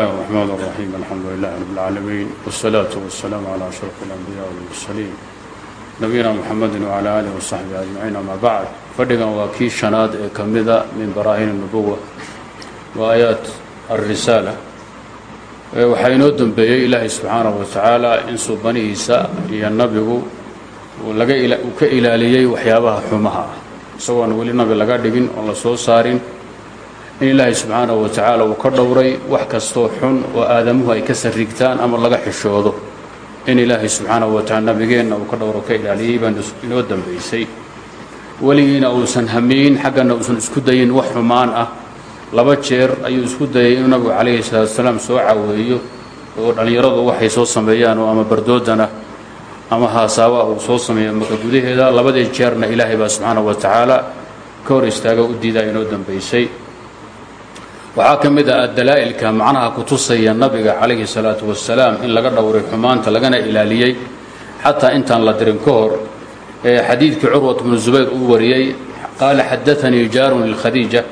الرحمن الرحيم الحمد لله رب العالمين والصلاة والسلام على أشرف الأنبياء والمرسلين نبينا محمد وعلى آله وصحبه أجمعين أما بعد fadhigan waa kii shanaad ee ka mida min baraahin النubuwa wa aayaat الrisaala waxaa inoo dembeeyey ilaahay subxaanaه wa tacaala in suubanihiisa iyo nabigu uu ka ilaaliyey waxyaabaha xumaha ah isagoon weli nabi laga dhigin oon la soo saarin in ilaahay subxaanahu wa tacaala uu ka dhowray wax kastoo xun oo aadamuhu ay ka sarrigtaan ama laga xishoodo. In ilaahay subxaanahu wa tacala nabigeenna uu ka dhowro ka ilaaliyey baan inoo dambaysay. Weligiina uusan hamiyin xaggana uusan isku dayin wax xumaan ah. Laba jeer ayuu isku dayay inuu nabigu calayhi salaatu wasalaam soo caweeyo oo dhallinyaradu waxay soo sameeyaan oo ama bardoodanah ama haasaawa uu soo sameeyo maka gudaheeda. Labadii jeerna ilaahay baa subxaanahu wa tacaala ka hor istaaga u diidaa inoo dambaysay waxaa ka mid ah dalaa'ilka macnaha ku tusaya nabiga calayhi salaatu wasalaam in laga dhowray xumaanta lagana ilaaliyey xataa intaan la dirin ka hor ee xadiidkii curwat bnu zubayr uu wariyey qaala xadaanii jaarun likhadiija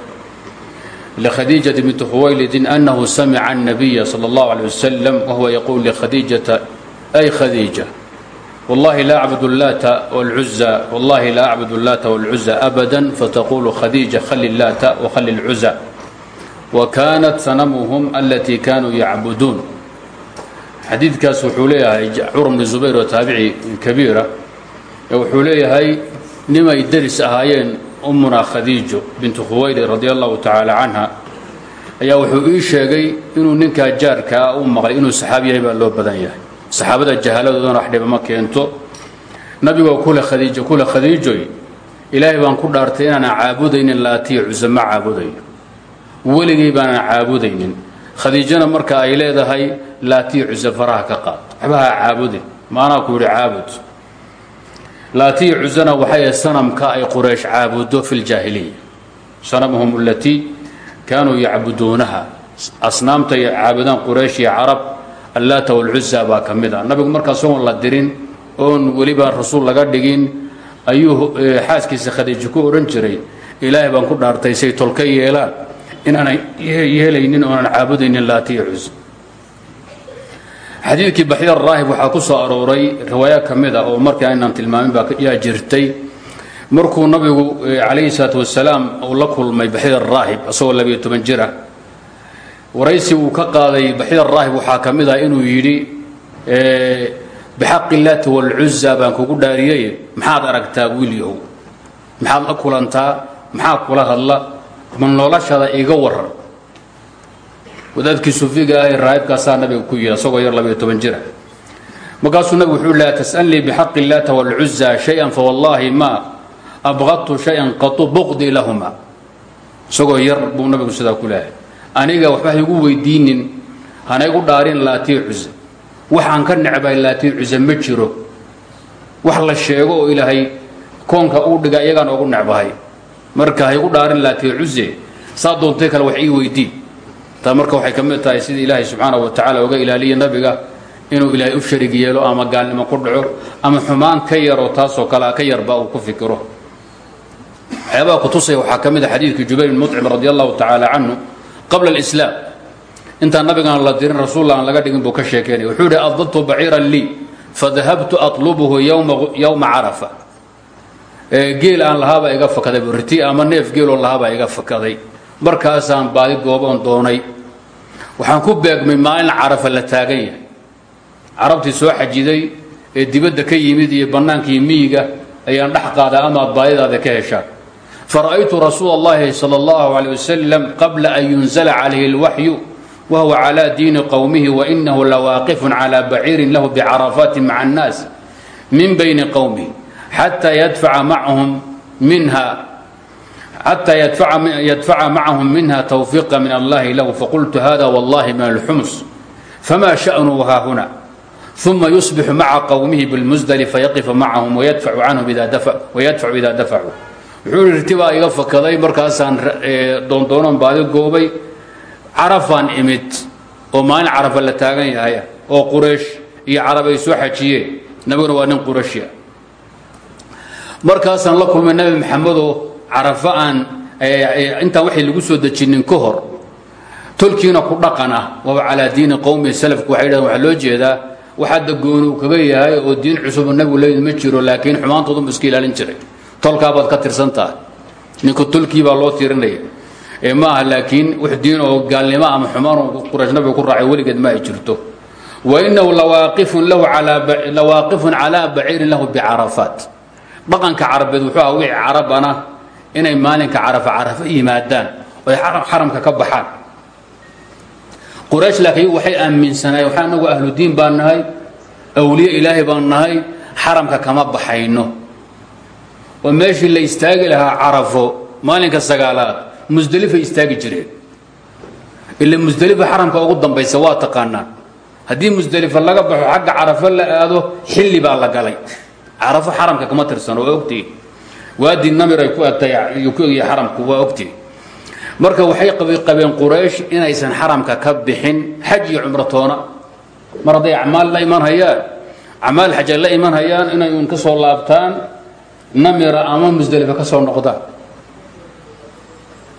لkhadiijaةi binti khuwaylidin أnahu samica الnabiya slى الlaه عalيه waslm wahuwa yaquul لkhadiijaةa ay khadiija wallahi laa acbud اllaata wاlcuza wallahi laa acbud اllaata wاlcuza abada fataqulu khadiija khali اllaata wkhali اlcuza wkanat sanamuhum alatii kanuu yacbuduun xadiidkaas wuxuu leeyahay cumar bni zubayr oo taabici kabiira wuxuu leeyahay nimay deris ahaayeen ummuna khadiijo bintu khuwaylid radi allahu tacaala canha ayaa wuxuu ii sheegay inuu ninkaa jaarkaa u maqlay inuu saxaabi yahay baa loo badan yahay saxaabada jahaaladoodana wax dhiba ma keento nabigoo kule khadiijo kule khadiijoy ilaahay baan ku dhaartay inaanan caabudaynin laatiya cusa ma weligay baanan caabudaynin. Khadiijana marka ay leedahay laatiya cusa faraha ka qaad. Waxba ha caabudin maanaa ku yidhi caabud. Laatiya cusana waxay sanamka ay quraysh caabudo fi ljaahiliya sanamhum alatii kaanuu yacbuduunaha. Asnaamta ay caabudaan quraysh iyo carab allaata walcuza baa ka mid a. Nabigu markaa isagoon la dirin oon weliba rasuul laga dhigin ayuu xaaskiisa khadiijo ku odhan jiray ilaahay baan ku dhaartay say tolka yeelaan inaanan yeelaynin oonan caabudaynin laatiya cus xadiidkii baxyar raahib waxaa ku soo arooray riwaayo ka mid a oo markii aynaan tilmaamin baa yaa jirtay. Markuu nabigu calayhi salaatu wasalaam uu la kulmay baxyar raahib isagoo labiyo toban jir ah waraysi uu ka qaaday baxyar raahib waxaa ka mid ah inuu yidhi bixaqi illaati walcuza baan kugu dhaariyey maxaad aragtaa wiilyahow maxaad la kulantaa? Kula hadla ma noloshada iga waran wadaadkii sufiga ah ee raahibkaasaa nabiga ku yidhi isagoo yar labayo toban jira. Markaasuu nabigu wuxuu laa tas'alnii bixaqi illaata wاlcuza shay-an fawallaahi ma abqadtu shay-an qatu buqdii lahuma isagoo yar buu nabigu sidaa ku leehay aniga waxba haygu weydiinin hana igu dhaarin laatiya cuza waxaan ka necbahay laatiya cuza ma jiro. Wax la sheego oo koonka uu dhiga iyagaan ogu necbahay marka haygu dhaarin laatiya cuze saa doontay kale wax ii weydii taa marka waxay ka mid tahay sida ilaahay subxaana wa tacaala oga ilaaliya nabiga inuu ilaahay u sharig ama gaalnimo ku dhaco ama xumaan ka yaroo taasoo kalea ka yarba uu ku fikiro. Waxyaabaha kutusaya waxaa ka mid a xadiidkii jubayr bin mucim radi allahu tacaala canhu qabla alislaam. Intaan nabigaan la dirin rasuulla aan laga dhigin buu ka sheekeynaya. Wuxuu yidhi adadtu baciiran lii fadahabtu atlubuhu yowma carafa geel aan lahaabaa iga fakadayburiti ama neef geeloo lahaabaa iga fakaday. Markaasaan baadi gooboon doonay. Waxaan ku beegmay maalin carafa la taagan yahay. Carabtii soo xajiday ee dibadda ka yimid iyo bannaankii miyiga ayaan dhex qaadaa ama baadidaada ka heshaa. Fara'aytu rasuula allahi sala allahu عليه wasalam qabla an yunzala calayhi alwaxyu wa huwa calaa diini qowmihi wa innahu lawaaqifun calaa baciirin lahu bicarafaatin maca annaas min bayni qowmihi xata yadfaca macahum minha twfiiqa min allahi lahu faqultu hada wallahi min alxums fama sha'nuhu haahuna uma yusbixu maca qowmihi bilmusdli fayaqifa macahum wayadfacu ida dafacuu wuxuu ihi riti baa iga fakaday markaasaan doondoonan baadi goobay carafaan imid oo maalin carafa la taagan yahay oo quraysh iyo carab ay soo xajiyeen nabiguna waa nin qurashia markaasaan la kulmay nabi maxamedoo carafa aan intaan waxay lagu soo dejinin ka hor tolkiina ku dhaqan ah waaba calaa diini qowmi salafku waxay dhahdeen waxaa loo jeedaa waxaadda gooni uu kaga yahay oo diin cusubu nabigu leeyid ma jiro laakiin xumaantoodu iska ilaalin jiray. Tolkaabaad ka tirsan tahay ninku tolkii baa loo tirinaya ma laakiin wix diin oo gaalnimo ama xumaan quraysh nabiga ku raacay weligeed ma jirto. Wa inahu lawaaqifun calaa baciirin lahu bicarafaat dhaqanka carabeed wuxuu aha wixii carabana inay maalinka carafa carafa yimaadaan oy xaramka ka baxaan. Quraysh laakiin waxay aaminsanaayeen waxaa anagu ahlu diin baan nahay awliye ilaahay baan nahay xaramka kama baxayno. Oo meeshii la istaagi lahaa carafo maalinka sagaalaad musdelifay istaagi jireen ila musdelifa xaramka ugu dambaysa waa taqaanaan. Haddii musdelifa laga baxo xagga carafo la aado xilli baa la galay carafo xaramka kama tirsano waa ogtihi waadi namir ay ku egtahay ku xaramku waa ogtihi marka waxay qabeen quraysh inaysan xaramka ka bixin xaj iyo cumratoona mar hadday la iman hayaan acmaal xaj la iman hayaan inay un ka soo laabtaan namira ama musdelifa ka soo noqdaan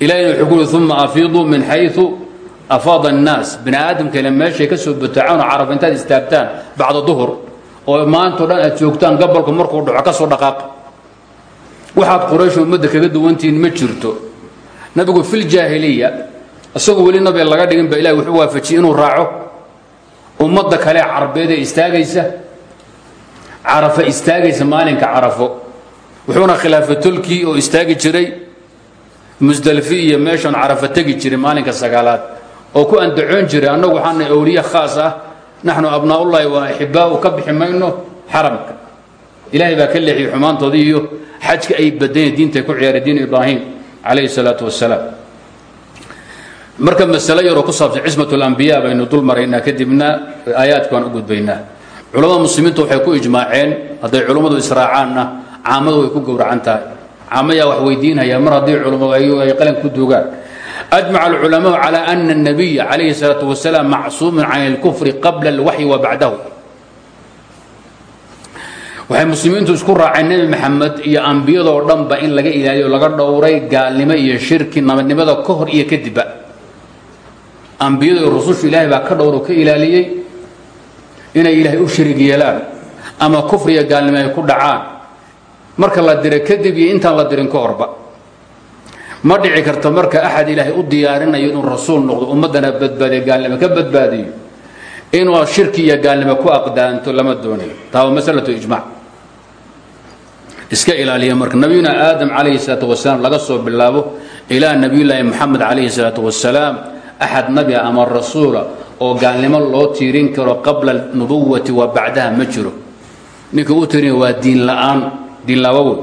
ilahina wuxuu ku uri uma afiiduu min xayu afaada الnaas bini aadamkale meeshay ka soo butacaan oo carab intaad istaagtaan bacda duhur oo maantao dhan aad joogtaan gabolku markuu dhaco ka soo dhaqaaq. Waxaad quraysh ummadda kaga duwantihiin ma jirto. Nabigu fi ljaahiliya isagoo weli nabiga laga dhigin ba ilahi wuxuu waafajiyey inuu raaco. Ummadda kale carbeed ee istaagaysa carafo istaagaysa maalinka carafo. Wuxuuna khilaafay tolkii oo istaagi jiray. Musdalfi iyo meeshan carafo tegi jiray maalinka sagaalaad. Oo ku andacoon jiray annagu waxaana awliye khaas ah naxnu abnaaullahi wa axibaau ka bixi mayno xaramka ilaahay baa ka leexiyey xumaantoodii iyo xajka ay badanya diinta ku ciyaaray diin ibraahim calayhi salaatu wasalaam marka masalo yaroo ku saabsan cismat lambiya baynu dul maraynaa kadibna aayaadka waan u gudbaynaa culammada muslimiintu waxay ku ijmaaceen hadday culummadu israacaanna caamadu way ku gowracan tahay caamayaa wax weydiinaya mar haddii culummadu ay qalan ku duugaan أجمع العلماء على أن النبي عليه الصلاة والسلام معصوم عن الكفر قبل الوحي وبعده waxay muslimiintu isku raaceen nebi maxamed iyo ambiyadoo dhanba in laga ilaaliyo laga dhowray gaalnimo iyo shirki nabadnimada ka hor iyo kadibba ambiyada iyo rusushu ilaahay baa ka dhowro ka ilaaliyey inay ilaahay u shirig yeelaan ama kufriya gaalnimo ay ku dhacaan marka la diray kadib iyo intaan la dirin ka horba ma dhici karto marka axad ilaahay u diyaarinayo inuu rasuul noqdo ummaddana badbaadiyo gaalnimo ka badbaadiyo. Inuu shirki iyo gaalnimo ku aqdaanto lama doonayo taa waa masalatu ijmac iska ilaaliya marka nabiyuna aadam calayhi salaatu wasalaam laga soo bilaabo ilaa nabiyullaahi moxamed calayhi salaatu wasalaam axad nabi ama rasuula oo gaalnimo loo tiirin karo qabla nubuwati wa bacdaha ma jiro. Ninka u tirinaya waa diin la'aan diin labawood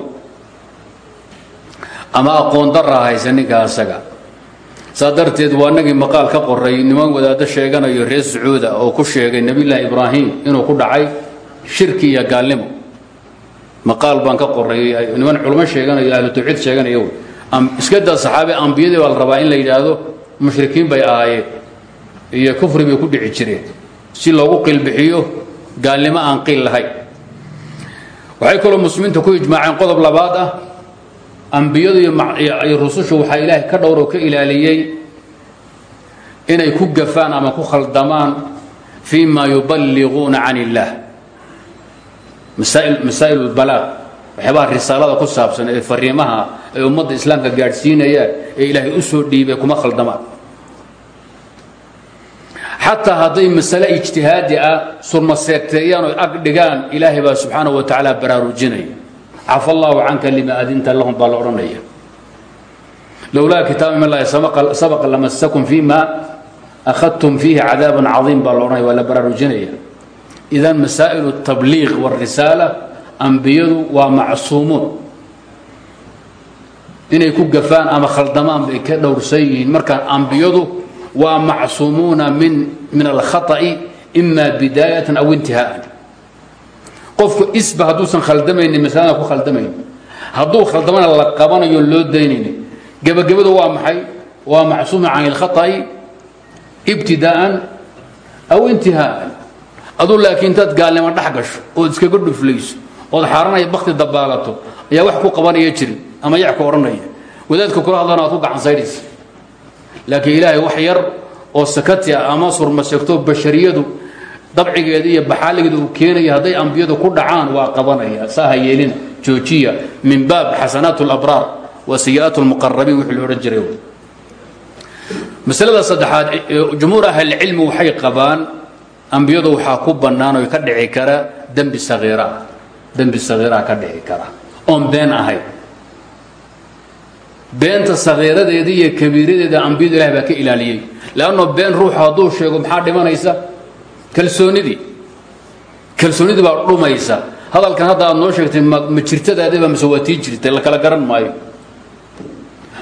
ama aqoon daraa haysa ninka asaga. Saa darteed waa nagii maqaal ka qoray niman wadaaddo sheeganayo reer sacuuda oo ku sheegay nebiyullaahi ibraahim inuu ku dhacay shirki iyo gaalnimo. Maqaal baan ka qoray niman culmo sheeganayo ahlu tawxiid sheeganayo iska daa saxaabi ambiyadii baa la rabaa in la yidhaahdo mushrikiin bay ahaayeen iyo kufri bay ku dhici jireen. Si loogu qiilbixiyo gaalnimo aan qiil lahayn. Waxay kaloo muslimiinta ku ijmaaceen qodob labaad ah ambiyadu iyo rusushu waxaa ilaahay ka dhowroo ka ilaaliyey inay ku gafaan ama ku khaldamaan fii ma yuballiquuna can illaah masaa'il اlbalaaq waxyaabaha risaalada ku saabsan ee fariimaha ay ummadda islaamka gaadhsiinayaan ee ilaahay u soo dhiibay kuma khaldamaan xataa hadday masale ijtihaadi ah surma seegteeyaan ag dhigaan ilaahay baa subxaanaه wa tacaala baraarujinaya cafa allahu canka lima adinta lahum baa la odhanaya. Lowlaa kitaaba min allahi sabaqa lamasakum fima akhadtum fiihi cadaabun cadiim baa la odhanaya waa la baraarujinaya. Idan masaa'ilu tabliiq warisaala ambiyadu waa macsuumuun inay ku gafaan ama khaldamaan bay ka dhowrsan yihiin. Markaan ambiyadu waa macsuumuuna min min alkhata'i ima bidaayatan aw intihaa'an qofku isba hadduusan khaldamaynin masalada ku khaldamayn. Hadduu khaldamana la qabanayo loo daynayni gebagabadu waa maxay? Waa macsuumun can اlkhaطa'i ibtidaa'an aw intihaa'an aduu laakiin intaad gaalnimo dhex gasho ood iskaga dhuflayso ood xaaranaya bakti dabaalato ayaa wax ku qabanaya jirin ama yac ku odhanaya wadaadka kula hadlana aad ku gacansaydhaysa laakiin ilaahay wax yar oo sakati ah ama surmasegto bashariyadu dabcigeeda iyo baxaaligeeda uu keenaya hadday ambiyadu ku dhacaan waa qabanaya. Saaha joojiya. Min baab xasanaat اlabraar wa sayi'aat اlmuqarabiin wixii la odhan jiray. Masalada saddexaad jumhuur ahlicilmi waxay qabaan ambiyadu waxaa ku bannaan ka dhici kara dembi sagiiraah dembi sagiiraha ka dhici kara. Oon been ahayn. Beenta sagiiradeeda iyo kabiiradeeda ambiyadu ilahi ka ilaaliyey. Leanno been ruuxu hadduu maxaa dhimanaysa kalsoonidii. Kalsoonidii baa dhumaysa. Hadalkan hadda aad noo sheegtay ma jirtadaadiba mise waa tii jirtay la kala garan maayo.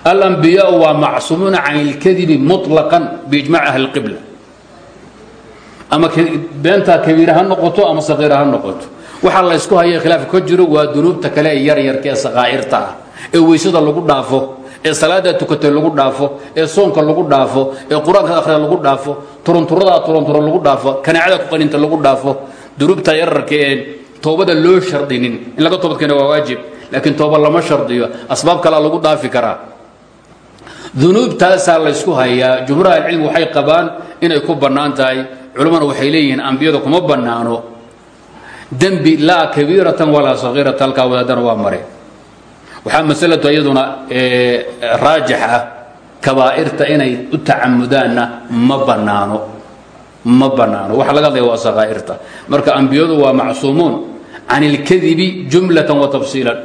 Alambiyaau waa macsuumuuna can ilkadibi muطlaqan biijmac ahli اqibla ama beentaa kabiira ha noqoto ama waxaa la ysku haya khilaafka ka jiro waa dunuubta kale ee yaryarka ee sakaa'irta ah ee weysada lagu dhaafo ee salaada tukatay lagu dhaafo ee soonka lagu dhaafo ee qur'aanka akhriya lagu dhaafo turunturada turunturo lagu dhaafo kanaacada kuqaninta lagu dhaafo. Dunuubta yararka ee toobada loo shardinin. In laga toobadkeena waa waajib laakiin tooba lama shardiyo. Asbaab kalea lagu dhaafi karaa. Dunuubtaasaa laysku hayaa. Jumhuur ahlicilmi waxay qabaan inay ku bannaan tahay culammana waxay leeyihiin ambiyada kuma bannaano dembi laa kabiiratan walaa sagiirata halkaa wadaadana waa mare waxaa masalatu iyaduna raajix ah kabaa'irta inay u tacamudaanna ma bannaano ma bannaano waxa laga hadlaya waa sakaa'irta marka ambiyadu waa macsuumuun can اlkadibi jumlatan wa tafsiilan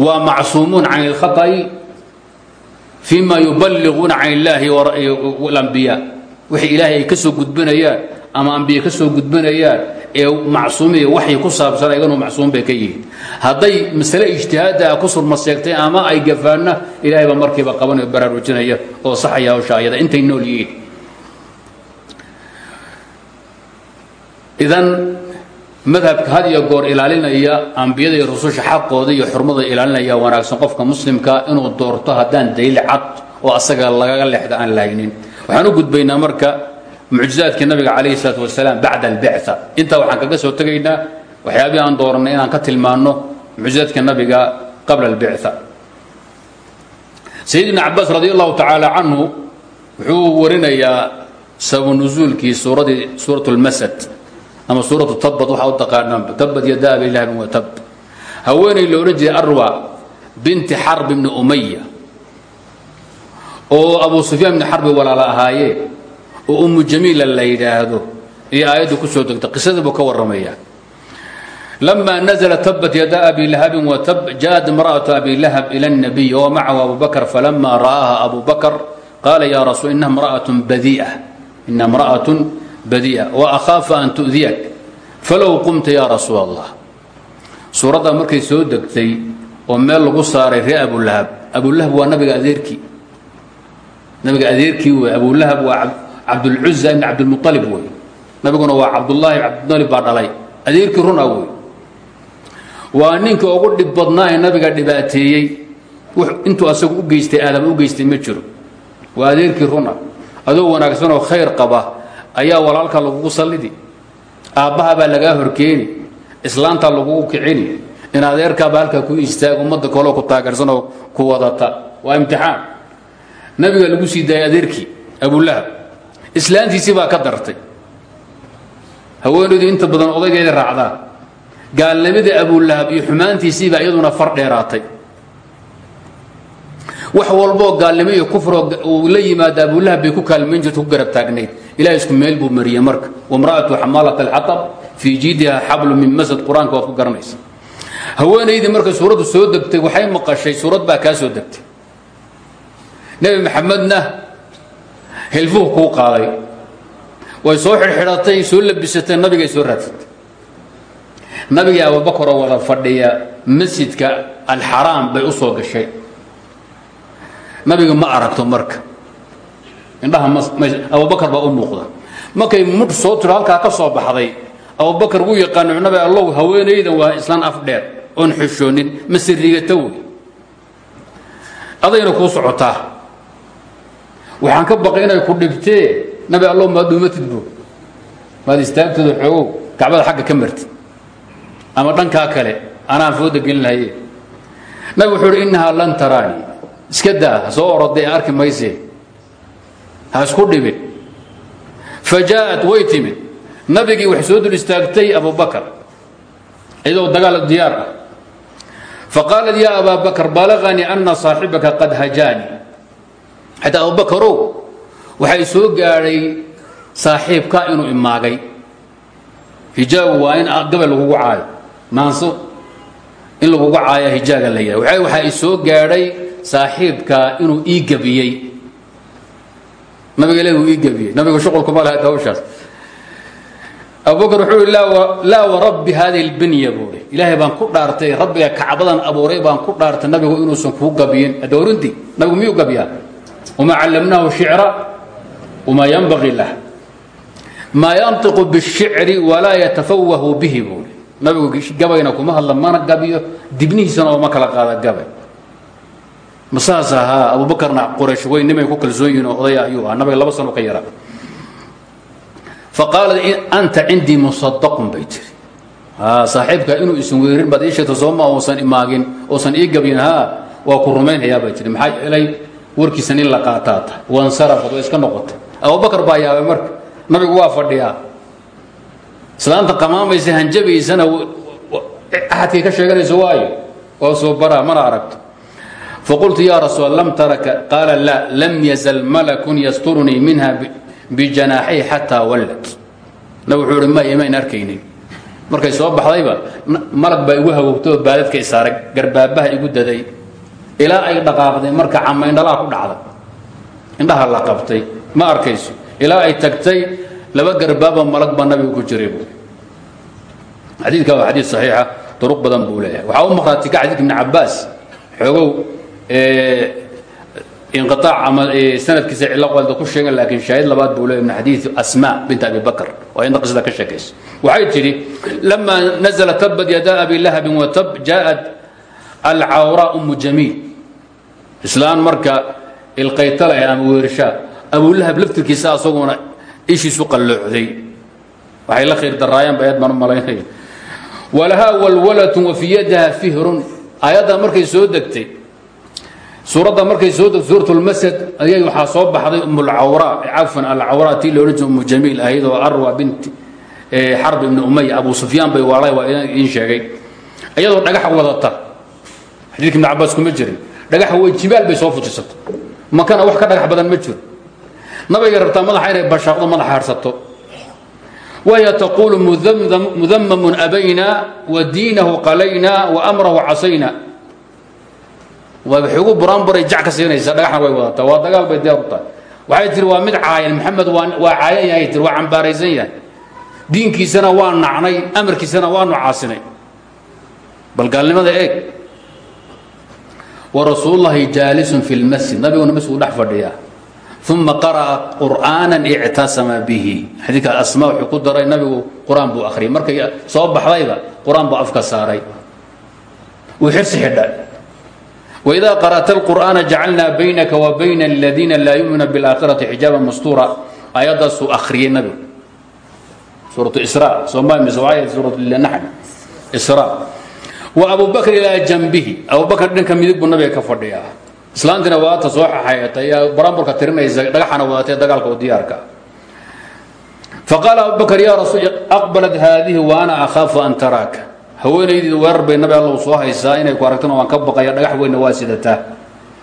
waa macsuumuun can اlkhaطa'i fima yubaliguuna can illaahi اlambiya wixii ilaahay ay ka soo gudbinayaan ama ambiye ka soo gudbinayaan ee macsuumiya waxay ku saabsan ayaganu macsuum bay ka yihiin. Hadday masale ijtihaada ku surma seegtay ama ay gafaanna ilahay baa markiiba qabanayo baraarujinaya oo saxaya hawsha ayada intay nool yihiin. Idan madhabka had iyo goor ilaalinaya ambiyada iyo rususha xaqooda iyo xurmada ilaalinaya wanaagsan qofka muslimka inuu doorto haddaan daliil cad oo asaga lagaga leexda aan lahaynin waxaan u gudbaynaa marka mucjizaadkii nabiga calayhi salaatu wasalaam bacda albictha intaa waxaan kaga soo tegaynaa waxyaabihii aan doorannay inaan ka tilmaanno mucjizaadka nabiga qabla albictha sayid ibn cabaas radi allahu tacaala canhu wuxuu warinayaa sababu nusuulkii suuradii suurat lmasad ama suuratu tabad waxaa u taqaanaan tabad yada abi lahabin wa tab haweenay la odhan jiray arwa binti xarb ibni umaya oo abu sufyaan ibni xarbi walaala ahaayee oo ummu jamiila la yidhaahdo iyo aayaddu ku soo degta qisadii buu ka warramaya lama nazla tabat yada abi lahabin wa tab jaءat imra'atu abi lahab ila الnabiy wmacahu abu bakr falama ra'aaha abu bakr qaala ya rasul inaha imra'aة badi'a ina imra'aة badi'a waahaafa an tu'diyak falow qumta ya rasuul allah suuraddaa markay soo degtay oo meel lagu saaray ree abulahab abulahab waa nabiga adeerkii nabiga adeerkii wey abulahab waa cabdulcuza ibn cabdilmualib wey nabiguna waa cabdullaahi cabdilmualib baa dhalay. Adeerkii runa wey waa ninka ugu dhib badnaa ee nabiga dhibaateeyey. Asagu u geystay aadam u geystay ma jiro. Waa adeerkii runa. Adoo wanaagsanoo khayr qaba ayaa walaalka lagugu sallidi. Aabbaha baa lagaa horkeeni. Islaantaa lagugu kicini. In adeerkaaba halkaa ku istaag ummadda kaloo ku taageersanoo ku wadata. Waa imtixaan. Nabiga lagu sii daayay adeerkii abulahab islaantiisii baa ka dartay. Haweenaydu inta badan odaygeeda raacdaa. Gaalnimadii abulahab iyo xumaantiisiibaa iyaduna far dheeraatay. Wax walboo gaalnimo iyo kufroo uu la yimaada abulahab bay ku kaalmayn jirta ku garab taagnayd. Ilahay isku meel buu mariyey marka. Wamra'atu xamaalat alxatab fii jiidiha xablu min masad qur'aanka waad ku garanaysa. Haweenaydii soo degtay waxay maqashay suurad baa kaa soo degtay. Nebi maxamedna hilfuhu kuu qaaday. Way soo xidhxidhatay soo labisatay nabigay soo raadsatay. Nabigii abubakaroo wada fadhiya masjidka alxaraam bay u soo gashay. Nabiga ma aragto marka indhaha abubakar baa u muuqda. Markay mudh soo tiro halkaa ka soo baxday abubakar wuu yaqaano nabi allow haweenaydan waa islaan af dheer oon xishoonin masirigata wey adayna kuu socotaa waxaan ka baqay inay ku dhibtee nabi allow maad dhuumatid bu maad istaagtooda xoogow kacbada xagga ka martid ama dhankaa kale anaan fooda gelin lahaye. Nabi wuxuu uhi innahaa lan taraani. Iska daa ha soo orodee arki mayse. Ha isku dhibin. Fajaaءat way timid nabigii waxay soo dul istaagtay abubakar iyadoo dagaal diyaar ah. Faqaalat ya abaa bakr balaganii ana saaxibaka qad hajaani xataa abubakarow waxay soo gaadhay saaxiibka inuu imaagay. Hijaagu waa in gabal lagugu caayo. Maanso in lagugu caaya hijaaga la yidhah waxaa soo gaadhay saaxiibka inuu ii gebiyey nabiga uu ii gebiyey nabigu shuqulkuma lahayd hawshaas. Abubakr wuxuu i laa warabbi hadihi اlbinya buui ilaahay baan ku dhaartay rabbiga kacbadan abuuray baan ku dhaartay nabigu inuusan kuu gabiyin adoorintii nabigu miyuu gabiyaa wma callamnaahu shicra wmaa yanbagii lah maa yantiqu bالshicri walaa yatafawahu bihi buui nabigu gabayna kuma hadla mana gabiyo dibnihiisana ooma kala qaada gabay ma saas ahaa abubakarna qoraysh weyn nimay ku kalsoon yihiin oo odaya ayuu ah nabiga laba sano ka yara faqaalat anta cindii musadaqun bay tiri saaxiibka inuu isin weerin baad ii sheegta sooma uusan imaagin uusan ii gabyin ha waa ku rumaynhayaa bay tiri maxaa yeelay warkiisan in la qaataa tahay wansarafad way iska noqotay abubakar baa yaabay marka. Nabigu waa fadhiyaa. Islaanta qamaamaysa hanjabaysana axadkay ka sheeganayso waayo. Oo soo baraa mana aragto. Faqultu ya rasuul lam taraka qaala laa lam yazal malakun yasturunii minha bijanaaxay xataa wallad. Nab wuxuu ihi may imayn markay soo baxdayba malag baa igu hawogtoo baadadka isaaray garbaabaha igu daday ilaa ay dhaqaaqday marka cama indhalaa ku dhacday. Indhaha la qabtay ma arkayso. Ilaa ay tagtay laba garbaaba malag baa nabigu ku jiray bu xadiidka waa xadiid saxiixa duruq badan buu leeyahay. Waxaa u maqhraati ka xadiidka ibni cabaas xoogow inqiaac ama sanadkiisa cilo qalda ku sheegan laakiin shaahid labaad buu leeyahy min xadiidi asma bint abi bakr waa inta qisada ka sheekaysa waxay tidhi lama nazla tabad yadaa abi lahabin watab jaaءat alcawraa umu jamiil islaan marka ilqaytale ama weershaa abulahab laftirkiisa asaguna ishiisu qalloocday waxay la khayr daraayaan ba aad baan u malaynaya. Walahaa wa fii yadiha fihrun. Aayadda markay soo degtay suuradda markay soo degtay suurat lmasad ayay waxaa soo baxday umulcawraa cafan alcawraa tii loodhan jira umu jamiil arwa binti xarb ibni umaya abu sufyaan bay waalay waa idiin sheegay. Iyadoo dhagax wadata xadiidka ibn cabaas kuma jirin dhagaxa way jibaal bay soo fujisatay makana wax ka dhagax badan ma jiro. Nabigay rabtaa madaxa inay bashaaqdo madaxa harsato. Wahya taquulu mudamamun abayna wa diinahu qalayna wa amrahu casayna. Waxay ugu buraanburay jac ka siinaysa dhagaxna way wadataa. Waa dagaal bay diyaar u tahay. Waxay tiri waa mid caayan maxamed waa caayan yahay tiri waa cambaaraysan yahay. Diinkiisana waa nacnay amarkiisana waanu caasinay. Bal gaalnimada eeg warasuulullahi jaalisun fi lmasjid nabiguna masjidku dhex fadhiyaa uma qara'a qur'aanan ictasama bihi. Xadiidka asma wuxuu ku daray nabigu qur'aan buu akhriyay markay soo baxdayba qur'aan afka saaray. Wuu xirsi xidha waidaa qara'ta alqur'aana jacalnaa baynaka wa bayna aladiina laa yu'minuuna biاlaakhirati xijaaba mastuura. Aayaddaasuu akhriyey nabigu. Suuratu isra sooma mise waayad suuratu naxl isra wa abu bakr ilaa janbihi abu bakr dhanka midig buu nabiga ka fadhiyaa. Islaantiina waata soo xaxayatay baramburka tirinaysa dhagaxana wadatee dagaalka oo diyaarka. Faqaala abu bakr ya rasuul aqbalat haadihi wa ana akhaafu an taraaka haweenaydii weerar bay nabi allow soo haysaa inay ku aragtana waan ka baqaya dhagax weynna waa sidataa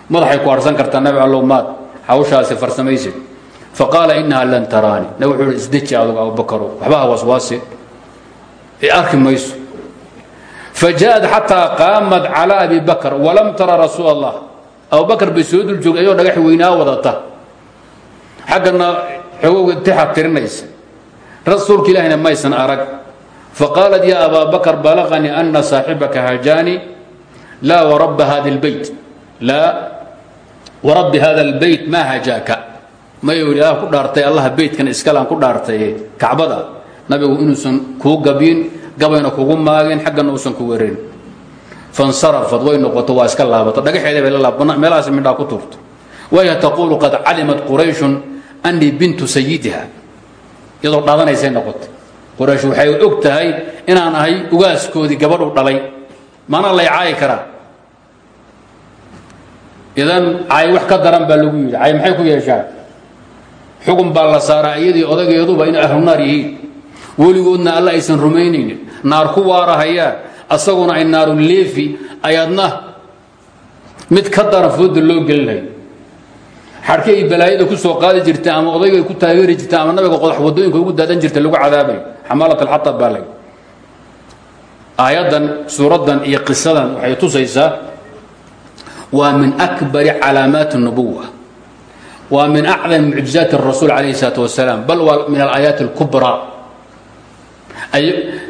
madaxay ku harsan kartaa nabi allow maad hawshaasi farsamaysid faqaala inaha lan taraani. Nabi wuxuu isdeji adugu abubakarow waxba ha waswaasi. Arki fajaءad xataa qaamat calى abi bakr walam tara rasuul allah abubakr bay soo dul joogay ayoo dhagax weynaa wadata xaggana xogowga tixa tirinaysa rasuulka ilaahina maysan arag faqaalat ya abaa bakr balaganii ana saaxibaka hajaani laa warabba hada اlbeyt laa warabbi hada اlbeyt maa hajaaka mayu ilaah ku dhaartay allaha beytkan iskalaan ku dhaartay kacbada nabigu inuusan kuu gabyin gabayna kugu maagin xaggana uusan ku wererin fansarafad way noqoto waa iska laabato. Dhagaxeeda bay la laab meelahaas midhaa ku turto. Waya taquulu qad calimat qurayshun annii bintu sayidiha iyadoo dhaadanaysay noqotay. Quraysh waxay og tahay inaan ahay ugaaskoodii gabadhu dhalay. Maana lay caayi karaa idan caay wax ka daran baa lagu yidhi. Caay maxay ku yeeshaan xugun baa la saaraa iyadii odageeduba inay ahlu naar yihiin weligoodna alla aysan rumaynaynin. Naar ku waarahayaan asaguna ay naaru leefi ayaadna mid ka darafooda loo gelinayo. Xadhkii ay balaayada ku soo qaadi jirtay ama odayga ku taageeri jirtay ama nabiga qodax waddooyinka ugu daadan jirtay lagu cadaabayo xamaalat alxatab baa lay aayaddan suuraddan iyo qisadan waxay tusaysaa waa min akbari calaamaati nubuwa waa min acdam mucjizaati rasuul calayhi salaatu wasalaam. Bal waa min alaayaati alkubraa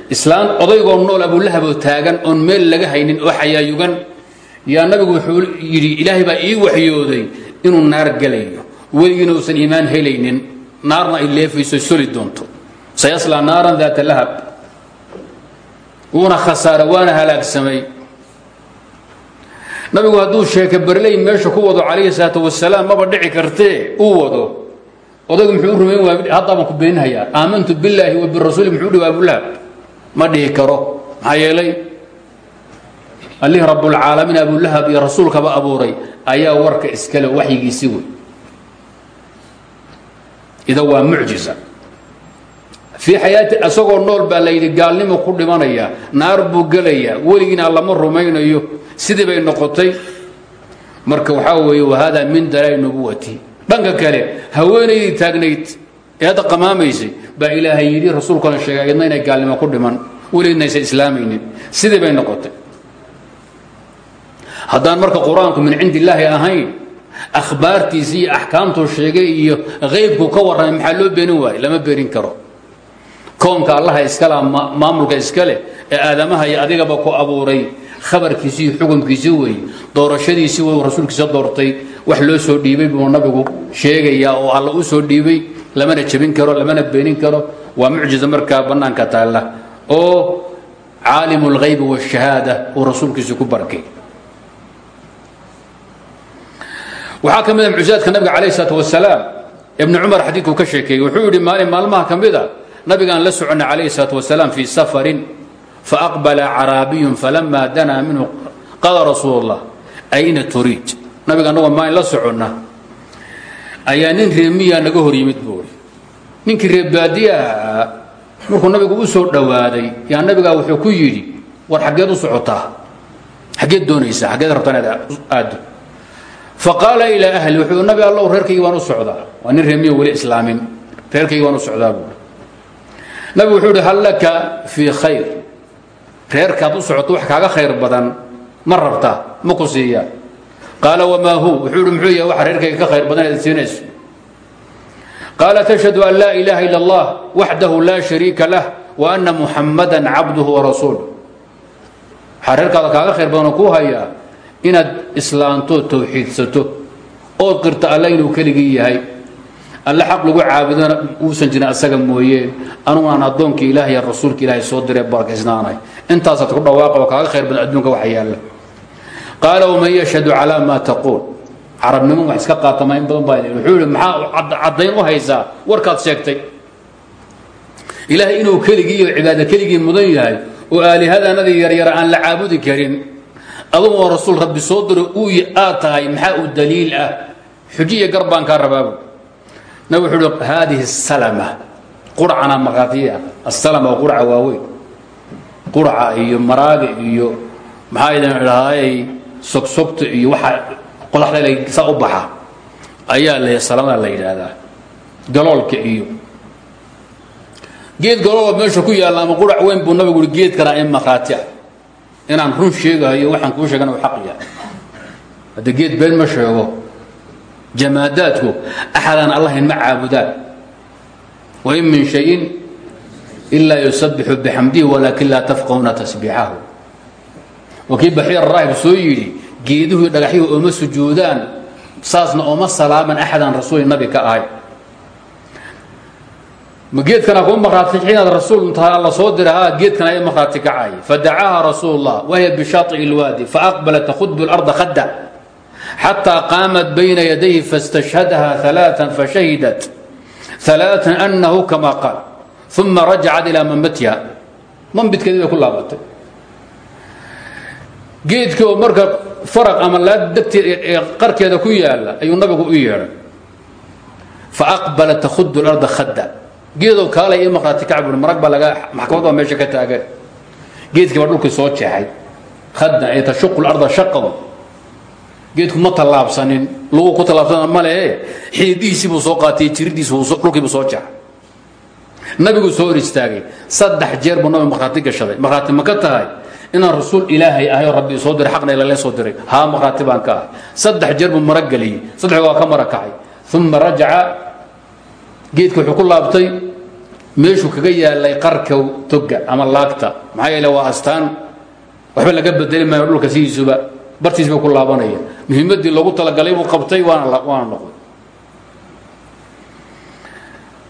islaan odaygoo nool abulahabo taagan oon meel laga haynin oo xayaayugan yaa nabigu wuxuu yidhi ilaahay baa ii waxyooday inuu naar gelayo weligiina uusan iimaan helaynin. Naarna ay leefayso soli doonto. Sayaslaa naaran daata lahab wuuna khasaara waana halaagsamay. Nabigu hadduu sheeke berley meesha ku wado calayhi salaatu wasalaam maba dhici kartee? Uu wado odaygu muxuu rumayn waay haddabaan ku beeninayaa aamantu billaahi wa birasuuli muxuu dhihi abulahab ma dhihi karo. Maxaa yeelay allihii rabbulcaalamiin abulahab iyo rasuulkaba abuuray. Ayaa warka iskale waxyigiisi wey. Ida waa mucjiza. Fii xayaati isagoo nool baa la yidhi gaalnimo ku dhimanaya naar buu gelayaa weligiina lama rumaynayo. Sidii bay noqotay. Marka waxaa weeye wahada min dalaali nubuwati dhanka kale haweenaydii taagnayd. Ee hadda qamaamaysay. Baa ilaahay yidhi rasuulkuna sheegay idna inay gaalnimo ku dhiman. Weligiina aysan islaamaynin. Sidii bay noqotay. Haddaan marka qur'aanku min cindi illaahi ahayn akhbaartiisi iyo axkaamtuu sheegay iyo qaybku ka warramay maxaa loo beenin waaye lama beenin karo. Koonka allaha iskala maamulka iskale ee aadamaha iyo adigaba ku abuuray khabarkiisi iyo xukunkiisi wey doorashadiisii w rasuulkiisa doortay wax loo soo dhiibay buu nabigu sheegayaa oo alla u soo dhiibay lamana jebin karo lamana beenin karo waa mucjiza markaa bannaanka taalla oo caalimu اlghaybi wاshahaada uu rasuulkiisi ku barkay waxaa ka mid a mucjizaadka nabiga calayh isalaat wasalaam ibnu cumar xadiidkuu ka sheekeeyey wuxuu yidhi maalin maalmaha ka mid a nabigaan la soconnay calayhi salaat wasalaam fii safarin faaqbala caraabiyun falama danaa minhu qaala rasuul اllah ayna turiid Nabiga annagoo maalin la soconna ayaa nin reemiyaa naga hor yimid buuri ninkii reebaadiyaha markuu nabigu u soo dhowaaday yaa nabigaa wuxuu ku yidhi war xaggeed u socotaa. Xaggeed doonaysaa xaggeed rabtaa inaad aaddo. Faqaala ilaa ahli wuxuu nabi allow reerkaygii waan u socdaa. Waa nin reemiyo weli islaamin. Reerkaygii waan u socdaa buuri nabigu wuxuu ihi hal laka fii khayr. Reerkaad u socoto wax kaaga khayr badan ma rabtaa ma ku siiyaa qaala wamaa hu? Wuxuu ihi muxuu yahay? Waxa reerkayga ka khayr badan eed siinayso. Qaala tashhadu an laa ilaaha ila allah waxdahu laa shariika lah wa ana muxammadan cabduhu warasuuluh waxaa reerkaada kaaga khayr badanoo kuu hayaa inaad islaanto tawxiidsato ood qirto alle inuu keligii yahay. Alle xaq lagu caabudona uusan jirin asaga mooyeen anugu aan addoonkii ilaah iyo rasuulka ilaahay soo diree barakaysnaanay intaasaad ku dhawaaqa oo kaaga khayr badan adduunka waxa yaalla qaala waman yashhadu calaa maa taquul? Carabnimo wax iska qaatama in badan baa wuxuu yihi maxaa caddayn u haysaa? Warkaad sheegtay. Ilaahay inuu keligii iyo cibaada keligii mudan yahay oo aalihadanadii yaryara aan la caabudi karin adugu oo rasuul rabbi soo diro uu aad maxaa uu daliil ah? Xujiya gar baan kaa rabaabu. Wuxuu haadihi salama. Qurcana maqaatiya asalama waa qurca waaweyn. Iyo maraaga iyo maxaa idhahdayay sogsogta iyo waxa qodaxda saa u baxa ayaa le salamada la yidhaahdaa galoolka iyo. Geed galooloo meesha ku yaalla ama qurac weyn buu nabigu uhi geedkana in maqaati ah inaan run sheegahayo waxaan kuu sheegana u xaq yahay. Hadda geed been ma sheego jamaadaadku axadaan allahayn ma caabudaan. Wain min shayin ilaa yusabixu bixamdihi walaakin laa tafqahuna tasbiixahu waa kii baxiir raahib soo yidhi geeduhu dhagaxyuhu ooma sujuudaan saasna ooma salaaman axadaan rasuuli nabi ka ahay ma geedkana kuu maqraati inaad rasuul tahay alla soo dira ha geedkan ay maqraati kacay fadacaaha rasuul اllah wahiya bishaطi اlwaadi faaqbalat takhudbu اlarda khada xatى qaamat bayna yadayhi faاstashhadaha ثaلaaثa fashahidat ثaلaaثa أnahu kama qaal ثuma rajacat ilىa manbatiha manbidkeedii bay ku laabatay geedkii oo marka faraq ama laad degteed ee qarkeeda ku yaalla ayuu nabigu u yeedhay faaqbala tahudu larda khadda. Geedow kaalay i maqraati kacbur marag laga maxkamad baa meesha ka taagan geedkii baa dhulkii soo jeexay. Khadda ay tashuqu larda shaqaw. Geedku ma tallaabsanin lagu ku tallaabsana ma lehe. Xididihiisii buu soo qaatay jiridiisi dhulkiibuu soo jeexay. Nabiguu soo hor saddex jeer buu nabi markhaati gashaday. Markhaati ma ka tahay inaan rasuul ilaahay ahay oo rabbi soo diray xaqna ilale soo diray. Haa markhaati baan ka ahay. Saddex jeer buu marag geliyey. Saddex waa ka mara kacay. Uma rajaca. Geedka wuxuu ku laabtay. Meeshuu kaga yaalay qarka toga ama laagta. Maxaa yeele waa astaan. Waxba laga bedeli maayo dhulka sidiisuba bartiis buu ku laabanaya. Muhiimaddii loogu talagalay buu qabtay waana waana noqday.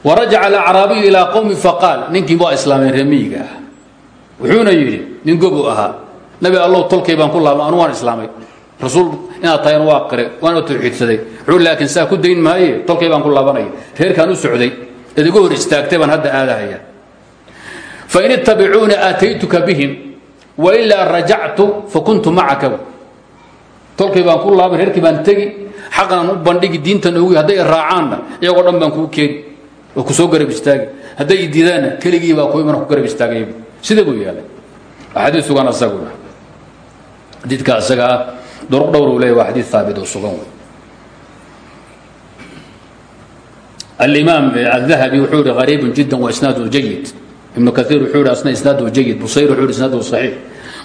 Warajaca alacraabiyu ilaa qowmi faqaal ninkii waa islaameen reemiyiga ah wuxuuna yidhi nin gobu ahaa. Nabi allow tolkay baan ku laaba anu waan islaamay. Rasuul inaad tahayn waa qire waana tawxiidsaday. Wuxuu laakiin saa ku dayn maaye tolkay baan ku laabanaya reerkaan u socday eed igu hor istaagtay baan hadda aadahaya. Fain ittabicuuna aataytuka bihim wailaa rajactu fakuntu macaka. Tolkay baan ku laaban reerkii baan tegi xaqan u bandhigi diintan ogi hadday raacaanna iyagoo dhan baan kuu keeni oo ku soo garab istaagi. Hadday diidaanna keligii baa ku iman ku garab istaagay sida buu yeelay? Axaadii sugan asaguna. Xadiidka asagaa ah, duruq dhowru leey waa xadiid haabit oo sugan wey alimaam adahabi wuxuu yihi qariibu jida wa isnaadu jayid ibnu kaiir wuxuu yihi asna isnaadu jayid busayr wuxuu yihi isnaadu saxiix.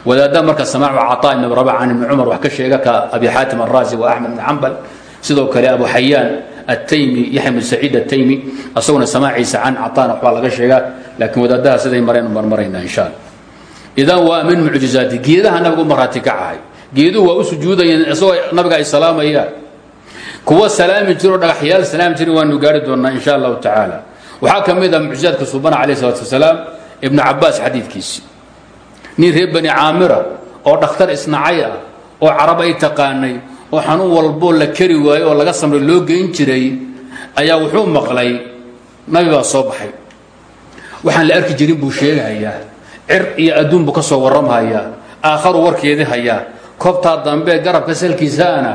Wadaada marka samaacu caطaa ibn rabac can ibni cumar wax ka sheega ka abi xaatim alraazi wa axmed bn cambal sidoo kale abu xayaan ataymi yaxya bn saciid ataymi asaguna samaaciisa can caaana waxbaa laga sheegaa laakiin wadaadaha siday mareen marmaraynaa insha alla idan waa min mucjizaati geedaha nabiga u maraati kacahay geeduhu waa u sujuudayeen nabiga ay salaamayaan. Kuwa salaami jiroo dhagaxyaal salaami jiri waanu gaari doonnaa insha allahu tacaala waxaa ka mid ah mucjizaadka salatu wasalaam ibnu cabaas xadiidkiisii nin reer bani oo dhakhtar isnacay ah, oo carab taqaanay oo xanuun walboo la kari waayo oo laga samray loo geyn jiray ayaa wuxuu maqlay nabi baa soo baxay. Waxaan la arki jirin buu sheegahayaa cir iyo adduun buu ka soo warramhayaa aakharu warkeedii hayaa koobtaa dambe garabka salkiisaana